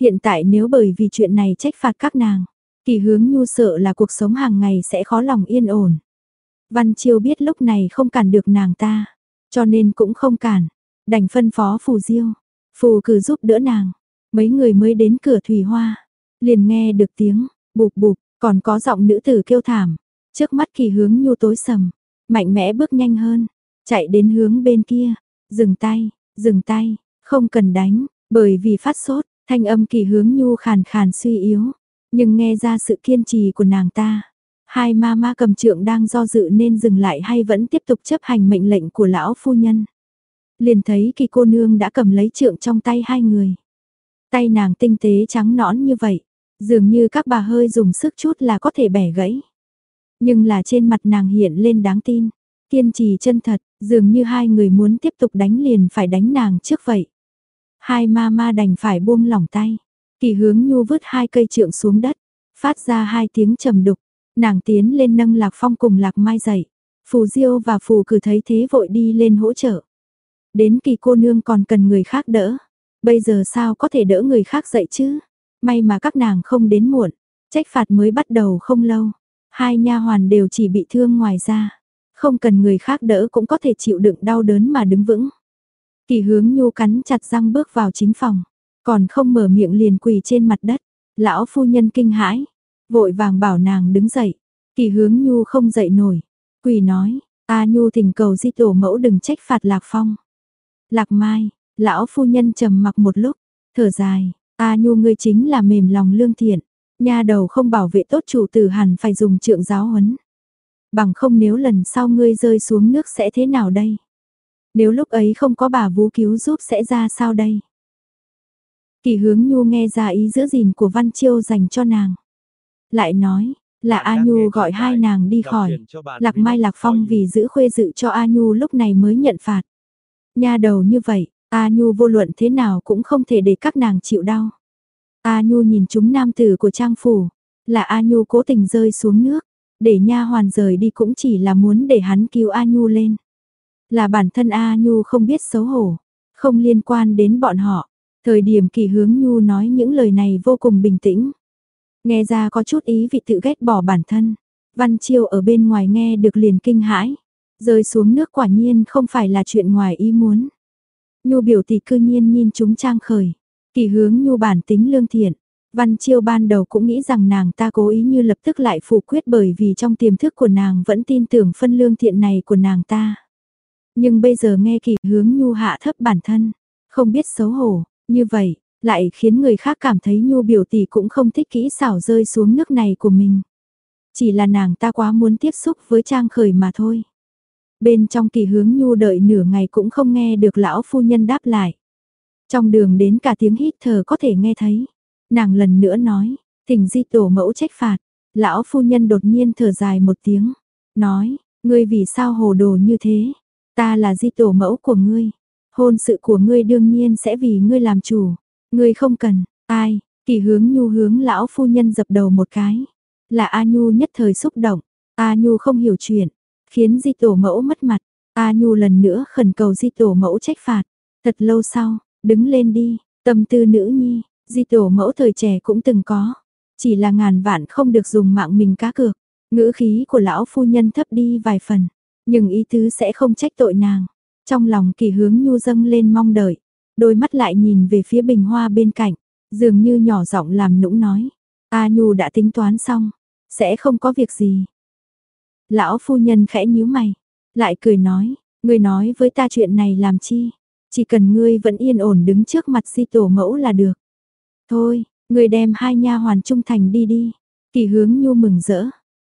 S1: Hiện tại nếu bởi vì chuyện này trách phạt các nàng, kỳ hướng nhu sợ là cuộc sống hàng ngày sẽ khó lòng yên ổn. Văn Chiêu biết lúc này không cản được nàng ta, cho nên cũng không cản, đành phân phó phù diêu, phù cử giúp đỡ nàng, mấy người mới đến cửa thủy hoa, liền nghe được tiếng, bụp bụp, còn có giọng nữ tử kêu thảm, trước mắt kỳ hướng nhu tối sầm, mạnh mẽ bước nhanh hơn, chạy đến hướng bên kia, dừng tay, dừng tay, không cần đánh, bởi vì phát sốt, thanh âm kỳ hướng nhu khàn khàn suy yếu, nhưng nghe ra sự kiên trì của nàng ta. Hai ma ma cầm trượng đang do dự nên dừng lại hay vẫn tiếp tục chấp hành mệnh lệnh của lão phu nhân. Liền thấy kỳ cô nương đã cầm lấy trượng trong tay hai người. Tay nàng tinh tế trắng nõn như vậy, dường như các bà hơi dùng sức chút là có thể bẻ gãy. Nhưng là trên mặt nàng hiện lên đáng tin, kiên trì chân thật, dường như hai người muốn tiếp tục đánh liền phải đánh nàng trước vậy. Hai ma ma đành phải buông lỏng tay, kỳ hướng nhu vứt hai cây trượng xuống đất, phát ra hai tiếng trầm đục, nàng tiến lên nâng lạc phong cùng lạc mai dậy. Phù Diêu và Phù cử thấy thế vội đi lên hỗ trợ. Đến kỳ cô nương còn cần người khác đỡ. Bây giờ sao có thể đỡ người khác dậy chứ? May mà các nàng không đến muộn. Trách phạt mới bắt đầu không lâu. Hai nha hoàn đều chỉ bị thương ngoài ra. Không cần người khác đỡ cũng có thể chịu đựng đau đớn mà đứng vững. Kỳ hướng nhu cắn chặt răng bước vào chính phòng. Còn không mở miệng liền quỳ trên mặt đất. Lão phu nhân kinh hãi. Vội vàng bảo nàng đứng dậy. Kỳ hướng nhu không dậy nổi. Quỳ nói, A Nhu thỉnh cầu di tổ mẫu đừng trách phạt Lạc Phong. Lạc Mai, lão phu nhân trầm mặc một lúc, thở dài, A Nhu ngươi chính là mềm lòng lương thiện, nha đầu không bảo vệ tốt chủ tử hẳn phải dùng trượng giáo huấn. Bằng không nếu lần sau ngươi rơi xuống nước sẽ thế nào đây? Nếu lúc ấy không có bà vú cứu giúp sẽ ra sao đây? Kỳ hướng Nhu nghe ra ý giữ gìn của Văn Chiêu dành cho nàng. Lại nói, là A Nhu gọi hai nàng đi khỏi. Lạc Mai Lạc Phong vì giữ khuê dự cho A Nhu lúc này mới nhận phạt. Nha đầu như vậy, A Nhu vô luận thế nào cũng không thể để các nàng chịu đau. A Nhu nhìn chúng nam tử của trang phủ, là A Nhu cố tình rơi xuống nước, để nha hoàn rời đi cũng chỉ là muốn để hắn cứu A Nhu lên. Là bản thân A Nhu không biết xấu hổ, không liên quan đến bọn họ. Thời điểm kỳ hướng Nhu nói những lời này vô cùng bình tĩnh. Nghe ra có chút ý vị tự ghét bỏ bản thân. Văn Chiêu ở bên ngoài nghe được liền kinh hãi. Rơi xuống nước quả nhiên không phải là chuyện ngoài ý muốn. Nhu biểu tỷ cư nhiên nhìn chúng trang khởi. Kỳ hướng nhu bản tính lương thiện. Văn Chiêu ban đầu cũng nghĩ rằng nàng ta cố ý như lập tức lại phủ quyết bởi vì trong tiềm thức của nàng vẫn tin tưởng phân lương thiện này của nàng ta. Nhưng bây giờ nghe kỳ hướng nhu hạ thấp bản thân, không biết xấu hổ, như vậy, lại khiến người khác cảm thấy nhu biểu tỷ cũng không thích kỹ xảo rơi xuống nước này của mình. Chỉ là nàng ta quá muốn tiếp xúc với trang khởi mà thôi. Bên trong kỳ hướng nhu đợi nửa ngày cũng không nghe được lão phu nhân đáp lại. Trong đường đến cả tiếng hít thở có thể nghe thấy. Nàng lần nữa nói, thỉnh di tổ mẫu trách phạt. Lão phu nhân đột nhiên thở dài một tiếng. Nói, ngươi vì sao hồ đồ như thế? Ta là di tổ mẫu của ngươi. Hôn sự của ngươi đương nhiên sẽ vì ngươi làm chủ. Ngươi không cần, ai, kỳ hướng nhu hướng lão phu nhân dập đầu một cái. Là A Nhu nhất thời xúc động. A Nhu không hiểu chuyện, khiến di tổ mẫu mất mặt. A Nhu lần nữa khẩn cầu di tổ mẫu trách phạt. Thật lâu sau, đứng lên đi, tâm tư nữ nhi, di tổ mẫu thời trẻ cũng từng có. Chỉ là ngàn vạn không được dùng mạng mình cá cược. Ngữ khí của lão phu nhân thấp đi vài phần, nhưng ý tứ sẽ không trách tội nàng. Trong lòng kỳ hướng nhu dâng lên mong đợi, đôi mắt lại nhìn về phía bình hoa bên cạnh, dường như nhỏ giọng làm nũng nói. A nhu đã tính toán xong, sẽ không có việc gì. Lão phu nhân khẽ nhíu mày, lại cười nói, ngươi nói với ta chuyện này làm chi? Chỉ cần ngươi vẫn yên ổn đứng trước mặt di tổ mẫu là được. Thôi, ngươi đem hai nha hoàn trung thành đi đi. Kỳ hướng nhu mừng rỡ,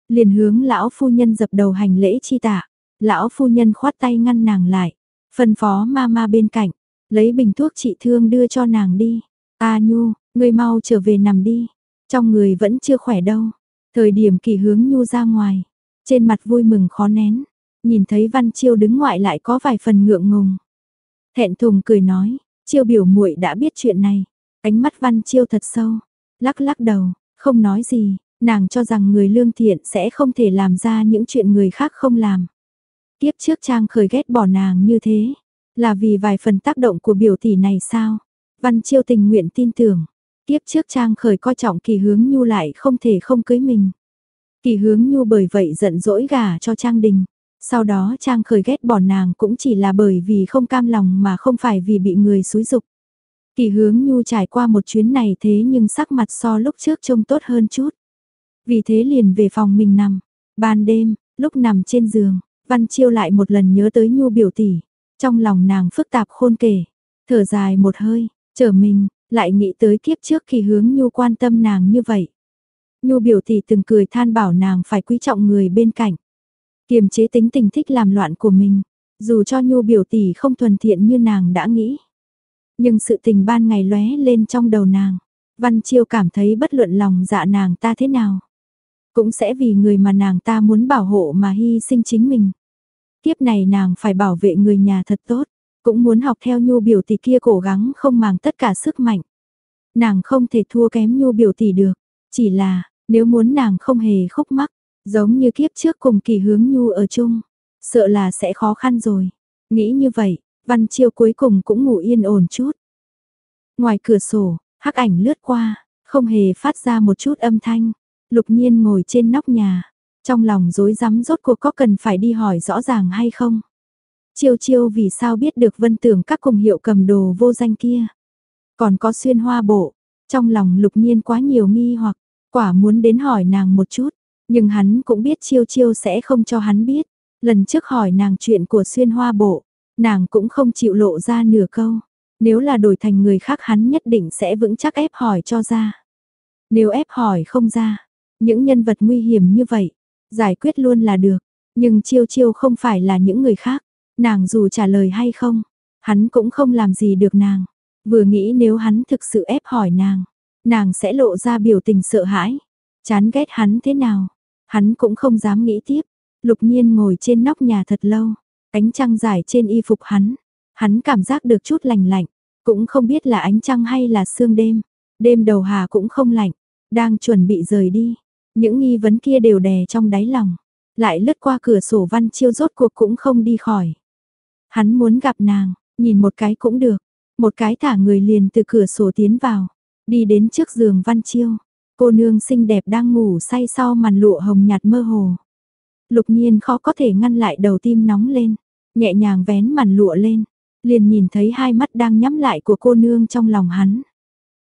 S1: liền hướng lão phu nhân dập đầu hành lễ chi tạ. Lão phu nhân khoát tay ngăn nàng lại, phân phó ma ma bên cạnh, lấy bình thuốc trị thương đưa cho nàng đi. A nhu, ngươi mau trở về nằm đi, trong người vẫn chưa khỏe đâu. Thời điểm kỳ hướng nhu ra ngoài, trên mặt vui mừng khó nén, nhìn thấy Văn Chiêu đứng ngoại lại có vài phần ngượng ngùng. Thẹn thùng cười nói, Chiêu biểu muội đã biết chuyện này, ánh mắt Văn Chiêu thật sâu, lắc lắc đầu, không nói gì, nàng cho rằng người lương thiện sẽ không thể làm ra những chuyện người khác không làm. Tiếp trước Trang khởi ghét bỏ nàng như thế, là vì vài phần tác động của biểu tỷ này sao? Văn Chiêu tình nguyện tin tưởng, tiếp trước Trang khởi coi trọng kỳ hướng nhu lại không thể không cưới mình. Kỳ hướng nhu bởi vậy giận dỗi gà cho Trang Đình. Sau đó Trang khởi ghét bỏ nàng cũng chỉ là bởi vì không cam lòng mà không phải vì bị người xúi dục. Kỳ hướng nhu trải qua một chuyến này thế nhưng sắc mặt so lúc trước trông tốt hơn chút. Vì thế liền về phòng mình nằm. Ban đêm, lúc nằm trên giường, Văn Chiêu lại một lần nhớ tới nhu biểu tỷ. Trong lòng nàng phức tạp khôn kể. Thở dài một hơi, trở mình, lại nghĩ tới kiếp trước khi hướng nhu quan tâm nàng như vậy. Nhu biểu tỷ từng cười than bảo nàng phải quý trọng người bên cạnh. Kiềm chế tính tình thích làm loạn của mình, dù cho Nhu biểu tỷ không thuần thiện như nàng đã nghĩ. Nhưng sự tình ban ngày lóe lên trong đầu nàng, Văn Chiêu cảm thấy bất luận lòng dạ nàng ta thế nào. Cũng sẽ vì người mà nàng ta muốn bảo hộ mà hy sinh chính mình. Kiếp này nàng phải bảo vệ người nhà thật tốt, cũng muốn học theo Nhu biểu tỷ kia cố gắng không màng tất cả sức mạnh. Nàng không thể thua kém Nhu biểu tỷ được, chỉ là, nếu muốn nàng không hề khúc mắc, giống như kiếp trước cùng kỳ hướng nhu ở chung, sợ là sẽ khó khăn rồi. Nghĩ như vậy, Văn Chiêu cuối cùng cũng ngủ yên ổn chút. Ngoài cửa sổ, hắc ảnh lướt qua, không hề phát ra một chút âm thanh. Lục nhiên ngồi trên nóc nhà, trong lòng rối rắm rốt cuộc có cần phải đi hỏi rõ ràng hay không. Chiêu chiêu vì sao biết được vân tưởng các cùng hiệu cầm đồ vô danh kia. Còn có xuyên hoa bộ, trong lòng lục nhiên quá nhiều nghi hoặc, Quả muốn đến hỏi nàng một chút, nhưng hắn cũng biết chiêu chiêu sẽ không cho hắn biết. Lần trước hỏi nàng chuyện của xuyên hoa bộ, nàng cũng không chịu lộ ra nửa câu. Nếu là đổi thành người khác hắn nhất định sẽ vững chắc ép hỏi cho ra. Nếu ép hỏi không ra, những nhân vật nguy hiểm như vậy, giải quyết luôn là được. Nhưng chiêu chiêu không phải là những người khác, nàng dù trả lời hay không, hắn cũng không làm gì được nàng. Vừa nghĩ nếu hắn thực sự ép hỏi nàng, Nàng sẽ lộ ra biểu tình sợ hãi, chán ghét hắn thế nào. Hắn cũng không dám nghĩ tiếp. Lục nhiên ngồi trên nóc nhà thật lâu, ánh trăng dài trên y phục hắn. Hắn cảm giác được chút lành lạnh, cũng không biết là ánh trăng hay là sương đêm. Đêm đầu hà cũng không lạnh, đang chuẩn bị rời đi. Những nghi vấn kia đều đè trong đáy lòng. Lại lướt qua cửa sổ văn chiêu rốt cuộc cũng không đi khỏi. Hắn muốn gặp nàng, nhìn một cái cũng được. Một cái thả người liền từ cửa sổ tiến vào. Đi đến trước giường Văn Chiêu, cô nương xinh đẹp đang ngủ say sau màn lụa hồng nhạt mơ hồ. Lục nhiên khó có thể ngăn lại đầu tim nóng lên, nhẹ nhàng vén màn lụa lên, liền nhìn thấy hai mắt đang nhắm lại của cô nương trong lòng hắn.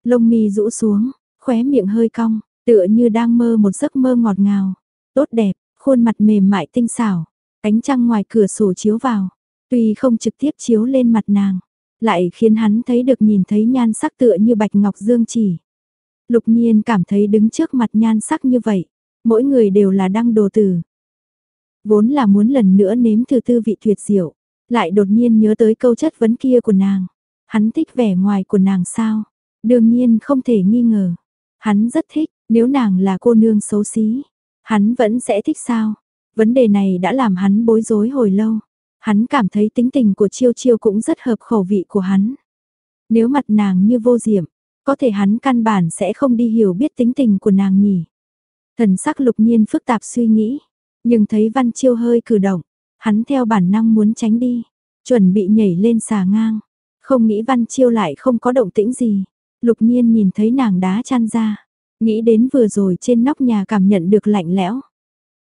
S1: Lông mi rũ xuống, khóe miệng hơi cong, tựa như đang mơ một giấc mơ ngọt ngào, tốt đẹp, khuôn mặt mềm mại tinh xảo, ánh trăng ngoài cửa sổ chiếu vào, tuy không trực tiếp chiếu lên mặt nàng, lại khiến hắn thấy được nhìn thấy nhan sắc tựa như bạch ngọc dương chỉ. Lục nhiên cảm thấy đứng trước mặt nhan sắc như vậy, mỗi người đều là đăng đồ tử. Vốn là muốn lần nữa nếm thử tư vị tuyệt diệu, lại đột nhiên nhớ tới câu chất vấn kia của nàng. Hắn thích vẻ ngoài của nàng sao? Đương nhiên không thể nghi ngờ. Hắn rất thích, nếu nàng là cô nương xấu xí, hắn vẫn sẽ thích sao? Vấn đề này đã làm hắn bối rối hồi lâu. Hắn cảm thấy tính tình của Chiêu Chiêu cũng rất hợp khẩu vị của hắn. Nếu mặt nàng như vô diệm, có thể hắn căn bản sẽ không đi hiểu biết tính tình của nàng nhỉ. Thần sắc lục nhiên phức tạp suy nghĩ, nhưng thấy Văn Chiêu hơi cử động, hắn theo bản năng muốn tránh đi, chuẩn bị nhảy lên xà ngang. Không nghĩ Văn Chiêu lại không có động tĩnh gì. Lục nhiên nhìn thấy nàng đá chăn ra, nghĩ đến vừa rồi trên nóc nhà cảm nhận được lạnh lẽo.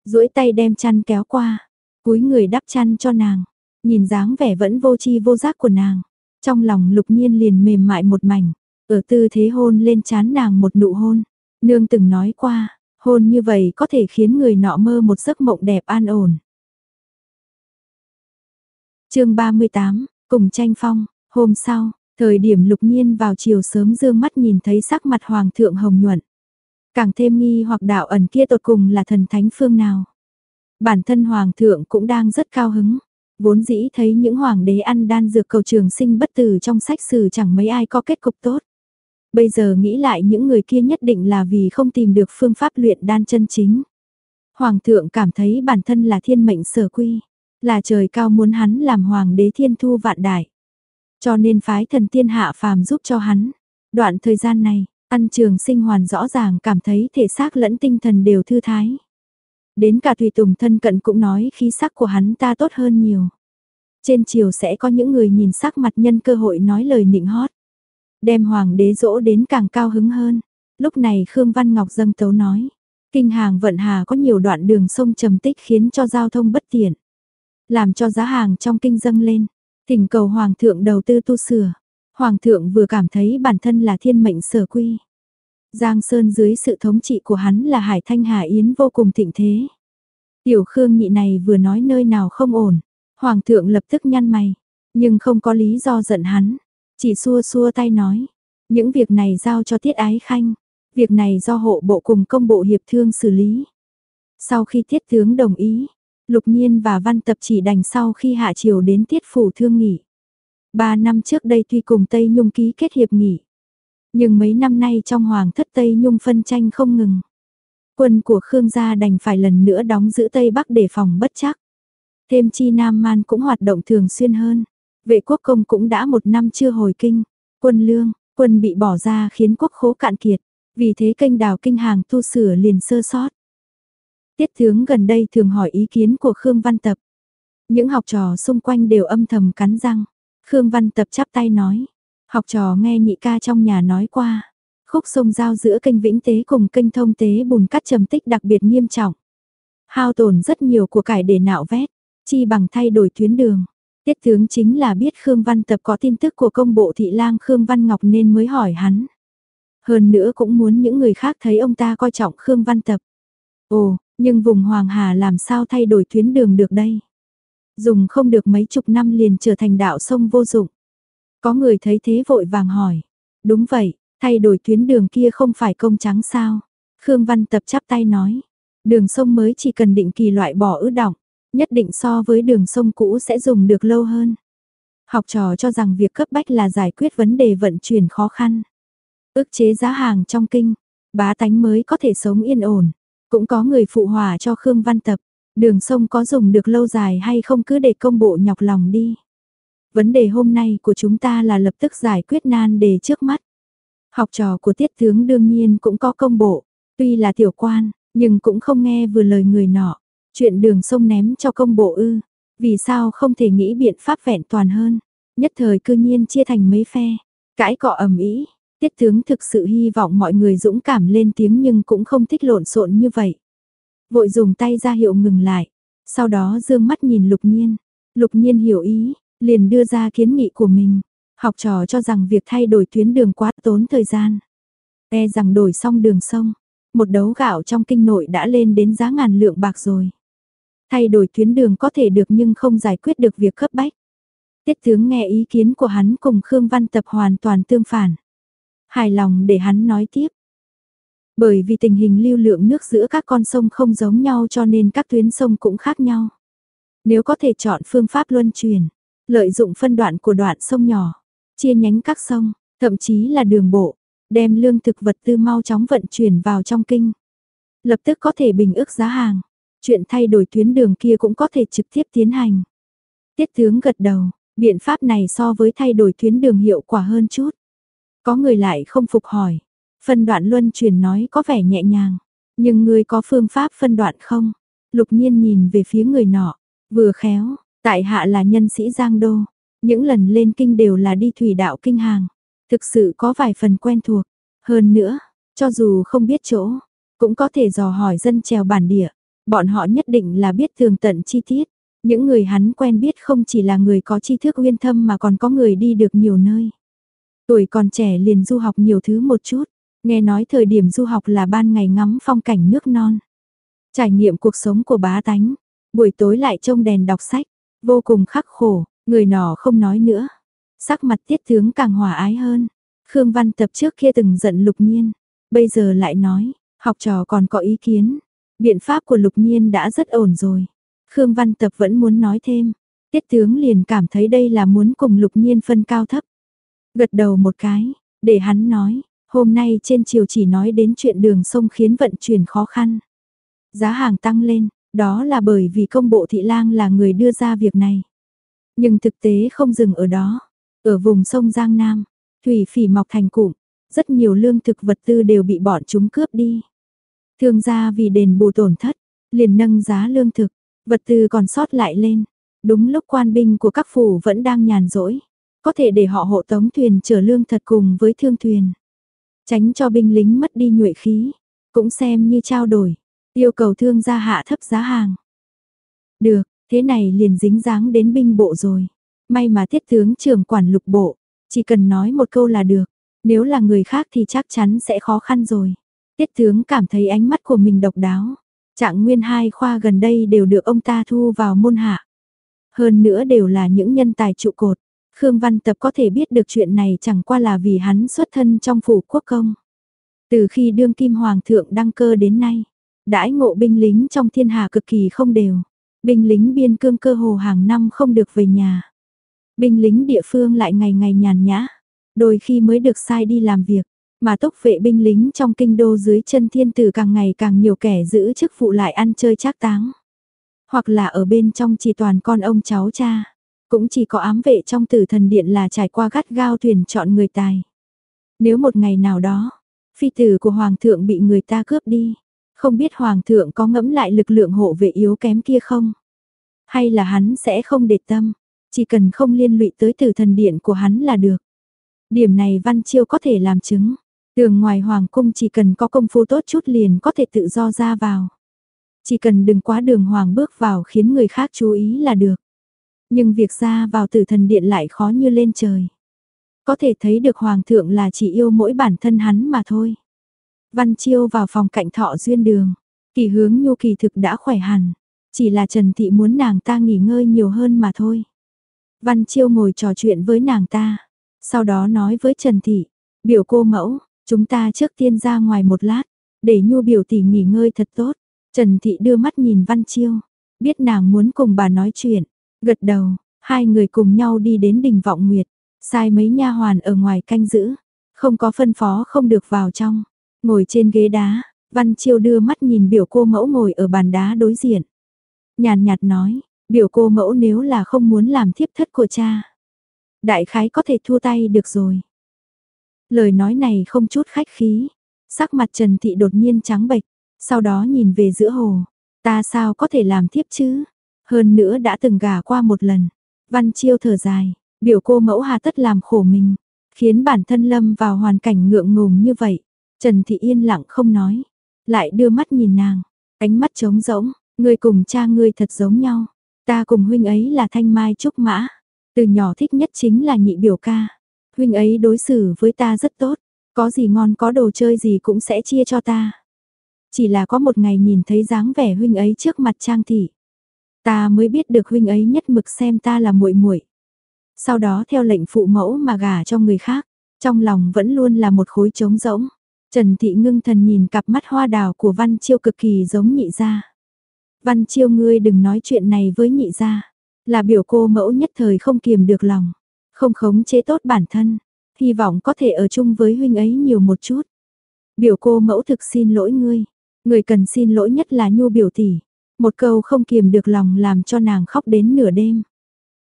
S1: duỗi tay đem chăn kéo qua, cúi người đắp chăn cho nàng. nhìn dáng vẻ vẫn vô chi vô giác của nàng. Trong lòng lục nhiên liền mềm mại một mảnh, ở tư thế hôn lên chán nàng một nụ hôn. Nương từng nói qua, hôn như vậy có thể khiến người nọ mơ một giấc mộng đẹp an ổn. chương 38, cùng tranh phong, hôm sau, thời điểm lục nhiên vào chiều sớm dương mắt nhìn thấy sắc mặt hoàng thượng hồng nhuận. Càng thêm nghi hoặc đạo ẩn kia tột cùng là thần thánh phương nào. Bản thân hoàng thượng cũng đang rất cao hứng. Vốn dĩ thấy những hoàng đế ăn đan dược cầu trường sinh bất tử trong sách sử chẳng mấy ai có kết cục tốt. Bây giờ nghĩ lại những người kia nhất định là vì không tìm được phương pháp luyện đan chân chính. Hoàng thượng cảm thấy bản thân là thiên mệnh sở quy, là trời cao muốn hắn làm hoàng đế thiên thu vạn đại. Cho nên phái thần tiên hạ phàm giúp cho hắn. Đoạn thời gian này, ăn trường sinh hoàn rõ ràng cảm thấy thể xác lẫn tinh thần đều thư thái. Đến cả tùy tùng thân cận cũng nói khí sắc của hắn ta tốt hơn nhiều. Trên chiều sẽ có những người nhìn sắc mặt nhân cơ hội nói lời nịnh hót. Đem hoàng đế dỗ đến càng cao hứng hơn. Lúc này Khương Văn Ngọc dâng tấu nói. Kinh hàng vận hà có nhiều đoạn đường sông trầm tích khiến cho giao thông bất tiện. Làm cho giá hàng trong kinh dâng lên. Thỉnh cầu Hoàng thượng đầu tư tu sửa. Hoàng thượng vừa cảm thấy bản thân là thiên mệnh sở quy. Giang Sơn dưới sự thống trị của hắn là Hải Thanh Hà Yến vô cùng thịnh thế. Tiểu Khương nhị này vừa nói nơi nào không ổn. Hoàng thượng lập tức nhăn mày. Nhưng không có lý do giận hắn. Chỉ xua xua tay nói. Những việc này giao cho Tiết Ái Khanh. Việc này do hộ bộ cùng công bộ hiệp thương xử lý. Sau khi Tiết tướng đồng ý, Lục Nhiên và Văn Tập chỉ đành sau khi hạ triều đến tiết phủ thương nghỉ. Ba năm trước đây tuy cùng Tây Nhung ký kết hiệp nghỉ. Nhưng mấy năm nay trong hoàng thất Tây Nhung phân tranh không ngừng. Quân của Khương gia đành phải lần nữa đóng giữ Tây Bắc để phòng bất chắc. Thêm chi Nam Man cũng hoạt động thường xuyên hơn. Vệ quốc công cũng đã một năm chưa hồi kinh. Quân lương, quân bị bỏ ra khiến quốc khố cạn kiệt. Vì thế kênh đào kinh hàng tu sửa liền sơ sót. Tiết tướng gần đây thường hỏi ý kiến của Khương Văn Tập. Những học trò xung quanh đều âm thầm cắn răng. Khương Văn Tập chắp tay nói. Học trò nghe nhị ca trong nhà nói qua. Khúc sông giao giữa kênh Vĩnh Tế cùng kênh Thông Tế bùn cắt trầm tích đặc biệt nghiêm trọng. Hao tổn rất nhiều của cải để nạo vét, chi bằng thay đổi tuyến đường. Tiết tướng chính là biết Khương Văn Tập có tin tức của công bộ thị lang Khương Văn Ngọc nên mới hỏi hắn. Hơn nữa cũng muốn những người khác thấy ông ta coi trọng Khương Văn Tập. Ồ, nhưng vùng Hoàng Hà làm sao thay đổi tuyến đường được đây? Dùng không được mấy chục năm liền trở thành đạo sông vô dụng. Có người thấy thế vội vàng hỏi. Đúng vậy, thay đổi tuyến đường kia không phải công trắng sao? Khương Văn Tập chắp tay nói. Đường sông mới chỉ cần định kỳ loại bỏ ứ động, nhất định so với đường sông cũ sẽ dùng được lâu hơn. Học trò cho rằng việc cấp bách là giải quyết vấn đề vận chuyển khó khăn. Ước chế giá hàng trong kinh, bá tánh mới có thể sống yên ổn. Cũng có người phụ hòa cho Khương Văn Tập, đường sông có dùng được lâu dài hay không cứ để công bộ nhọc lòng đi. Vấn đề hôm nay của chúng ta là lập tức giải quyết nan đề trước mắt. Học trò của tiết tướng đương nhiên cũng có công bộ, tuy là tiểu quan, nhưng cũng không nghe vừa lời người nọ. Chuyện đường sông ném cho công bộ ư, vì sao không thể nghĩ biện pháp vẹn toàn hơn. Nhất thời cư nhiên chia thành mấy phe, cãi cọ ầm ĩ Tiết tướng thực sự hy vọng mọi người dũng cảm lên tiếng nhưng cũng không thích lộn xộn như vậy. Vội dùng tay ra hiệu ngừng lại, sau đó dương mắt nhìn lục nhiên. Lục nhiên hiểu ý, liền đưa ra kiến nghị của mình. Học trò cho rằng việc thay đổi tuyến đường quá tốn thời gian. E rằng đổi xong đường sông, một đấu gạo trong kinh nội đã lên đến giá ngàn lượng bạc rồi. Thay đổi tuyến đường có thể được nhưng không giải quyết được việc cấp bách. Tiết tướng nghe ý kiến của hắn cùng Khương Văn Tập hoàn toàn tương phản. Hài lòng để hắn nói tiếp. Bởi vì tình hình lưu lượng nước giữa các con sông không giống nhau cho nên các tuyến sông cũng khác nhau. Nếu có thể chọn phương pháp luân truyền, lợi dụng phân đoạn của đoạn sông nhỏ, chia nhánh các sông, thậm chí là đường bộ, đem lương thực vật tư mau chóng vận chuyển vào trong kinh. Lập tức có thể bình ức giá hàng, chuyện thay đổi tuyến đường kia cũng có thể trực tiếp tiến hành. Tiết tướng gật đầu, biện pháp này so với thay đổi tuyến đường hiệu quả hơn chút. Có người lại không phục hỏi. Phân đoạn luân truyền nói có vẻ nhẹ nhàng. Nhưng người có phương pháp phân đoạn không? Lục nhiên nhìn về phía người nọ. Vừa khéo, tại hạ là nhân sĩ Giang Đô. Những lần lên kinh đều là đi thủy đạo kinh hàng. Thực sự có vài phần quen thuộc. Hơn nữa, cho dù không biết chỗ, cũng có thể dò hỏi dân trèo bản địa. Bọn họ nhất định là biết thường tận chi tiết. Những người hắn quen biết không chỉ là người có tri thức uyên thâm mà còn có người đi được nhiều nơi. Tuổi còn trẻ liền du học nhiều thứ một chút, nghe nói thời điểm du học là ban ngày ngắm phong cảnh nước non. Trải nghiệm cuộc sống của bá tánh, buổi tối lại trông đèn đọc sách, vô cùng khắc khổ, người nọ không nói nữa. Sắc mặt tiết tướng càng hòa ái hơn. Khương Văn Tập trước kia từng giận Lục Nhiên, bây giờ lại nói, học trò còn có ý kiến. Biện pháp của Lục Nhiên đã rất ổn rồi. Khương Văn Tập vẫn muốn nói thêm. Tiết tướng liền cảm thấy đây là muốn cùng Lục Nhiên phân cao thấp. Gật đầu một cái, để hắn nói, hôm nay trên chiều chỉ nói đến chuyện đường sông khiến vận chuyển khó khăn. Giá hàng tăng lên, đó là bởi vì công bộ thị lang là người đưa ra việc này. Nhưng thực tế không dừng ở đó. Ở vùng sông Giang Nam, thủy phỉ mọc thành cụm, rất nhiều lương thực vật tư đều bị bọn chúng cướp đi. Thương gia vì đền bù tổn thất, liền nâng giá lương thực, vật tư còn sót lại lên. Đúng lúc quan binh của các phủ vẫn đang nhàn rỗi, có thể để họ hộ tống thuyền chở lương thật cùng với thương thuyền. Tránh cho binh lính mất đi nhuệ khí, cũng xem như trao đổi, yêu cầu thương gia hạ thấp giá hàng. Được, thế này liền dính dáng đến binh bộ rồi. May mà tiết tướng trưởng quản lục bộ, chỉ cần nói một câu là được, nếu là người khác thì chắc chắn sẽ khó khăn rồi. Tiết tướng cảm thấy ánh mắt của mình độc đáo. Trạng nguyên hai khoa gần đây đều được ông ta thu vào môn hạ. Hơn nữa đều là những nhân tài trụ cột. Khương Văn Tập có thể biết được chuyện này chẳng qua là vì hắn xuất thân trong phủ quốc công. Từ khi đương kim hoàng thượng đăng cơ đến nay, đãi ngộ binh lính trong thiên hạ cực kỳ không đều. Binh lính biên cương cơ hồ hàng năm không được về nhà. Binh lính địa phương lại ngày ngày nhàn nhã, đôi khi mới được sai đi làm việc, mà tốc vệ binh lính trong kinh đô dưới chân thiên tử càng ngày càng nhiều kẻ giữ chức vụ lại ăn chơi trác táng. Hoặc là ở bên trong chỉ toàn con ông cháu cha, cũng chỉ có ám vệ trong tử thần điện là trải qua gắt gao thuyền chọn người tài. Nếu một ngày nào đó, phi tử của hoàng thượng bị người ta cướp đi, không biết hoàng thượng có ngẫm lại lực lượng hộ vệ yếu kém kia không? Hay là hắn sẽ không để tâm, chỉ cần không liên lụy tới tử thần điện của hắn là được. Điểm này Văn Chiêu có thể làm chứng. Tường ngoài hoàng cung chỉ cần có công phu tốt chút liền có thể tự do ra vào. Chỉ cần đừng quá đường hoàng bước vào khiến người khác chú ý là được. Nhưng việc ra vào tử thần điện lại khó như lên trời. Có thể thấy được hoàng thượng là chỉ yêu mỗi bản thân hắn mà thôi. Văn Chiêu vào phòng cạnh thọ duyên đường. Kỳ hướng nhu kỳ thực đã khỏe hẳn. Chỉ là Trần Thị muốn nàng ta nghỉ ngơi nhiều hơn mà thôi. Văn Chiêu ngồi trò chuyện với nàng ta. Sau đó nói với Trần Thị, biểu cô mẫu, chúng ta trước tiên ra ngoài một lát, để nhu biểu tỷ nghỉ ngơi thật tốt. Trần Thị đưa mắt nhìn Văn Chiêu, biết nàng muốn cùng bà nói chuyện, gật đầu, hai người cùng nhau đi đến đình vọng nguyệt, sai mấy nha hoàn ở ngoài canh giữ, không có phân phó không được vào trong, ngồi trên ghế đá, Văn Chiêu đưa mắt nhìn biểu cô mẫu ngồi ở bàn đá đối diện. Nhàn nhạt nói, biểu cô mẫu nếu là không muốn làm thiếp thất của cha. Đại khái có thể thua tay được rồi. Lời nói này không chút khách khí. Sắc mặt Trần Thị đột nhiên trắng bệch, sau đó nhìn về giữa hồ. Ta sao có thể làm thiếp chứ? Hơn nữa đã từng gả qua một lần. Văn Chiêu thở dài, biểu cô mẫu hà tất làm khổ mình, khiến bản thân lâm vào hoàn cảnh ngượng ngùng như vậy. Trần Thị yên lặng không nói, lại đưa mắt nhìn nàng, ánh mắt trống rỗng, người cùng cha ngươi thật giống nhau, ta cùng huynh ấy là thanh mai trúc mã, từ nhỏ thích nhất chính là nhị biểu ca. Huynh ấy đối xử với ta rất tốt, có gì ngon có đồ chơi gì cũng sẽ chia cho ta. Chỉ là có một ngày nhìn thấy dáng vẻ huynh ấy trước mặt Trang thị, ta mới biết được huynh ấy nhất mực xem ta là muội muội. Sau đó theo lệnh phụ mẫu mà gả cho người khác, trong lòng vẫn luôn là một khối trống rỗng. Trần Thị ngưng thần nhìn cặp mắt hoa đào của Văn Chiêu cực kỳ giống nhị gia. Văn Chiêu ngươi đừng nói chuyện này với nhị gia. Là biểu cô mẫu nhất thời không kiềm được lòng, không khống chế tốt bản thân, hy vọng có thể ở chung với huynh ấy nhiều một chút. Biểu cô mẫu thực xin lỗi ngươi, người cần xin lỗi nhất là nhu biểu tỷ. Một câu không kiềm được lòng làm cho nàng khóc đến nửa đêm.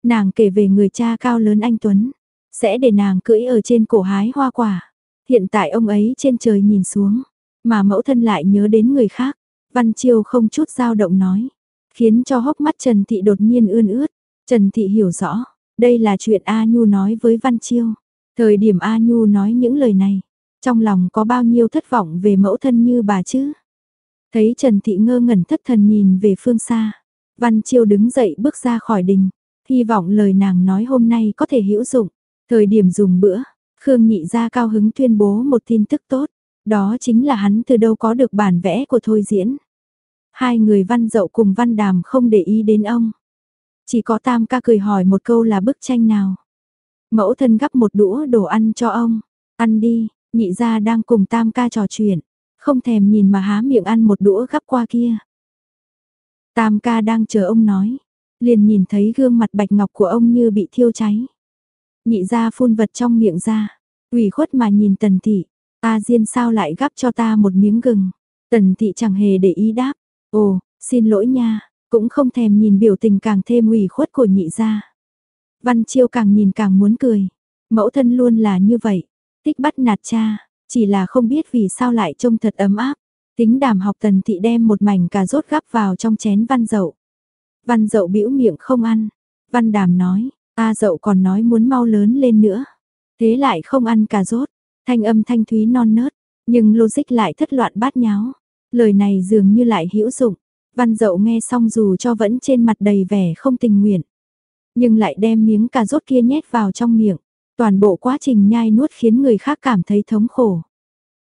S1: Nàng kể về người cha cao lớn anh Tuấn, sẽ để nàng cưỡi ở trên cổ hái hoa quả. Hiện tại ông ấy trên trời nhìn xuống, mà mẫu thân lại nhớ đến người khác. Văn Chiêu không chút dao động nói khiến cho hốc mắt Trần Thị đột nhiên ươn ướt. Trần Thị hiểu rõ, đây là chuyện A Nhu nói với Văn Chiêu. Thời điểm A Nhu nói những lời này, trong lòng có bao nhiêu thất vọng về mẫu thân như bà chứ? Thấy Trần Thị ngơ ngẩn thất thần nhìn về phương xa, Văn Chiêu đứng dậy bước ra khỏi đình, hy vọng lời nàng nói hôm nay có thể hữu dụng. Thời điểm dùng bữa, Khương Nhị ra cao hứng tuyên bố một tin tức tốt, đó chính là hắn từ đâu có được bản vẽ của Thôi Diễn. Hai người văn dậu cùng văn đàm không để ý đến ông. Chỉ có tam ca cười hỏi một câu là bức tranh nào. Mẫu thân gắp một đũa đồ ăn cho ông. Ăn đi, nhị gia đang cùng tam ca trò chuyện. Không thèm nhìn mà há miệng ăn một đũa gắp qua kia. Tam ca đang chờ ông nói. Liền nhìn thấy gương mặt bạch ngọc của ông như bị thiêu cháy. Nhị gia phun vật trong miệng ra. ủy khuất mà nhìn tần thị. Ta diên sao lại gắp cho ta một miếng gừng. Tần thị chẳng hề để ý đáp. Ồ, xin lỗi nha, cũng không thèm nhìn biểu tình càng thêm ủy khuất của nhị gia. Văn Chiêu càng nhìn càng muốn cười. Mẫu thân luôn là như vậy, thích bắt nạt cha, chỉ là không biết vì sao lại trông thật ấm áp. Tính đàm học tần thị đem một mảnh cà rốt gắp vào trong chén văn dậu. Văn dậu bĩu miệng không ăn. Văn đàm nói, ta dậu còn nói muốn mau lớn lên nữa. Thế lại không ăn cà rốt, thanh âm thanh thúy non nớt, nhưng logic lại thất loạn bát nháo. Lời này dường như lại hữu dụng. Văn dậu nghe xong dù cho vẫn trên mặt đầy vẻ không tình nguyện. Nhưng lại đem miếng cà rốt kia nhét vào trong miệng. Toàn bộ quá trình nhai nuốt khiến người khác cảm thấy thống khổ.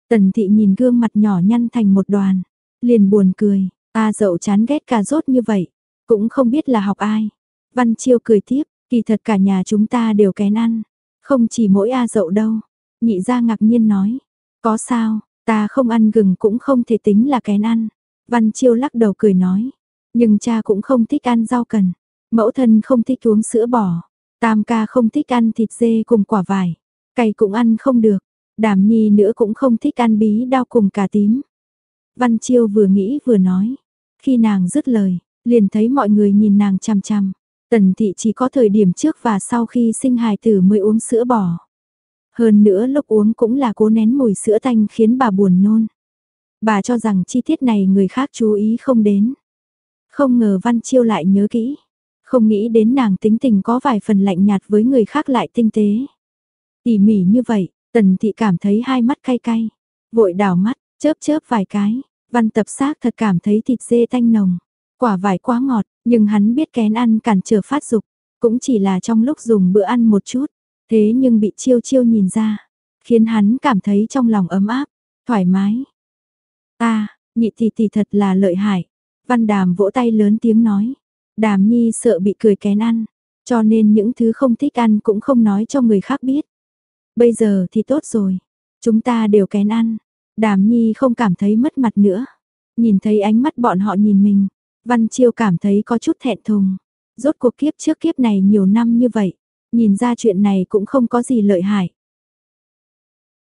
S1: Tần thị nhìn gương mặt nhỏ nhăn thành một đoàn. Liền buồn cười, ta dậu chán ghét cà rốt như vậy. Cũng không biết là học ai. Văn chiêu cười tiếp, kỳ thật cả nhà chúng ta đều kén ăn. Không chỉ mỗi A dậu đâu. Nhị gia ngạc nhiên nói. Có sao, Ta không ăn gừng cũng không thể tính là kén ăn. Văn Chiêu lắc đầu cười nói. Nhưng cha cũng không thích ăn rau cần. Mẫu thân không thích uống sữa bò. Tam ca không thích ăn thịt dê cùng quả vải. Cày cũng ăn không được. Đàm nhi nữa cũng không thích ăn bí đao cùng cà tím. Văn Chiêu vừa nghĩ vừa nói. Khi nàng dứt lời, liền thấy mọi người nhìn nàng chằm chằm. Tần thị chỉ có thời điểm trước và sau khi sinh hài tử mới uống sữa bò. Hơn nữa lúc uống cũng là cố nén mùi sữa tanh khiến bà buồn nôn. Bà cho rằng chi tiết này người khác chú ý không đến. Không ngờ Văn Chiêu lại nhớ kỹ. Không nghĩ đến nàng tính tình có vài phần lạnh nhạt với người khác lại tinh tế. Tỉ mỉ như vậy, tần thị cảm thấy hai mắt cay cay. Vội đảo mắt, chớp chớp vài cái. Văn tập xác thật cảm thấy thịt dê thanh nồng. Quả vải quá ngọt, nhưng hắn biết kén ăn cản trở phát dục. Cũng chỉ là trong lúc dùng bữa ăn một chút. Thế nhưng bị chiêu chiêu nhìn ra, khiến hắn cảm thấy trong lòng ấm áp, thoải mái. Ta, nhị tỷ tỷ thật là lợi hại. Văn đàm vỗ tay lớn tiếng nói. Đàm nhi sợ bị cười kén ăn, cho nên những thứ không thích ăn cũng không nói cho người khác biết. Bây giờ thì tốt rồi, chúng ta đều kén ăn. Đàm nhi không cảm thấy mất mặt nữa. Nhìn thấy ánh mắt bọn họ nhìn mình, Văn Chiêu cảm thấy có chút thẹn thùng. Rốt cuộc kiếp trước kiếp này nhiều năm như vậy, Nhìn ra chuyện này cũng không có gì lợi hại.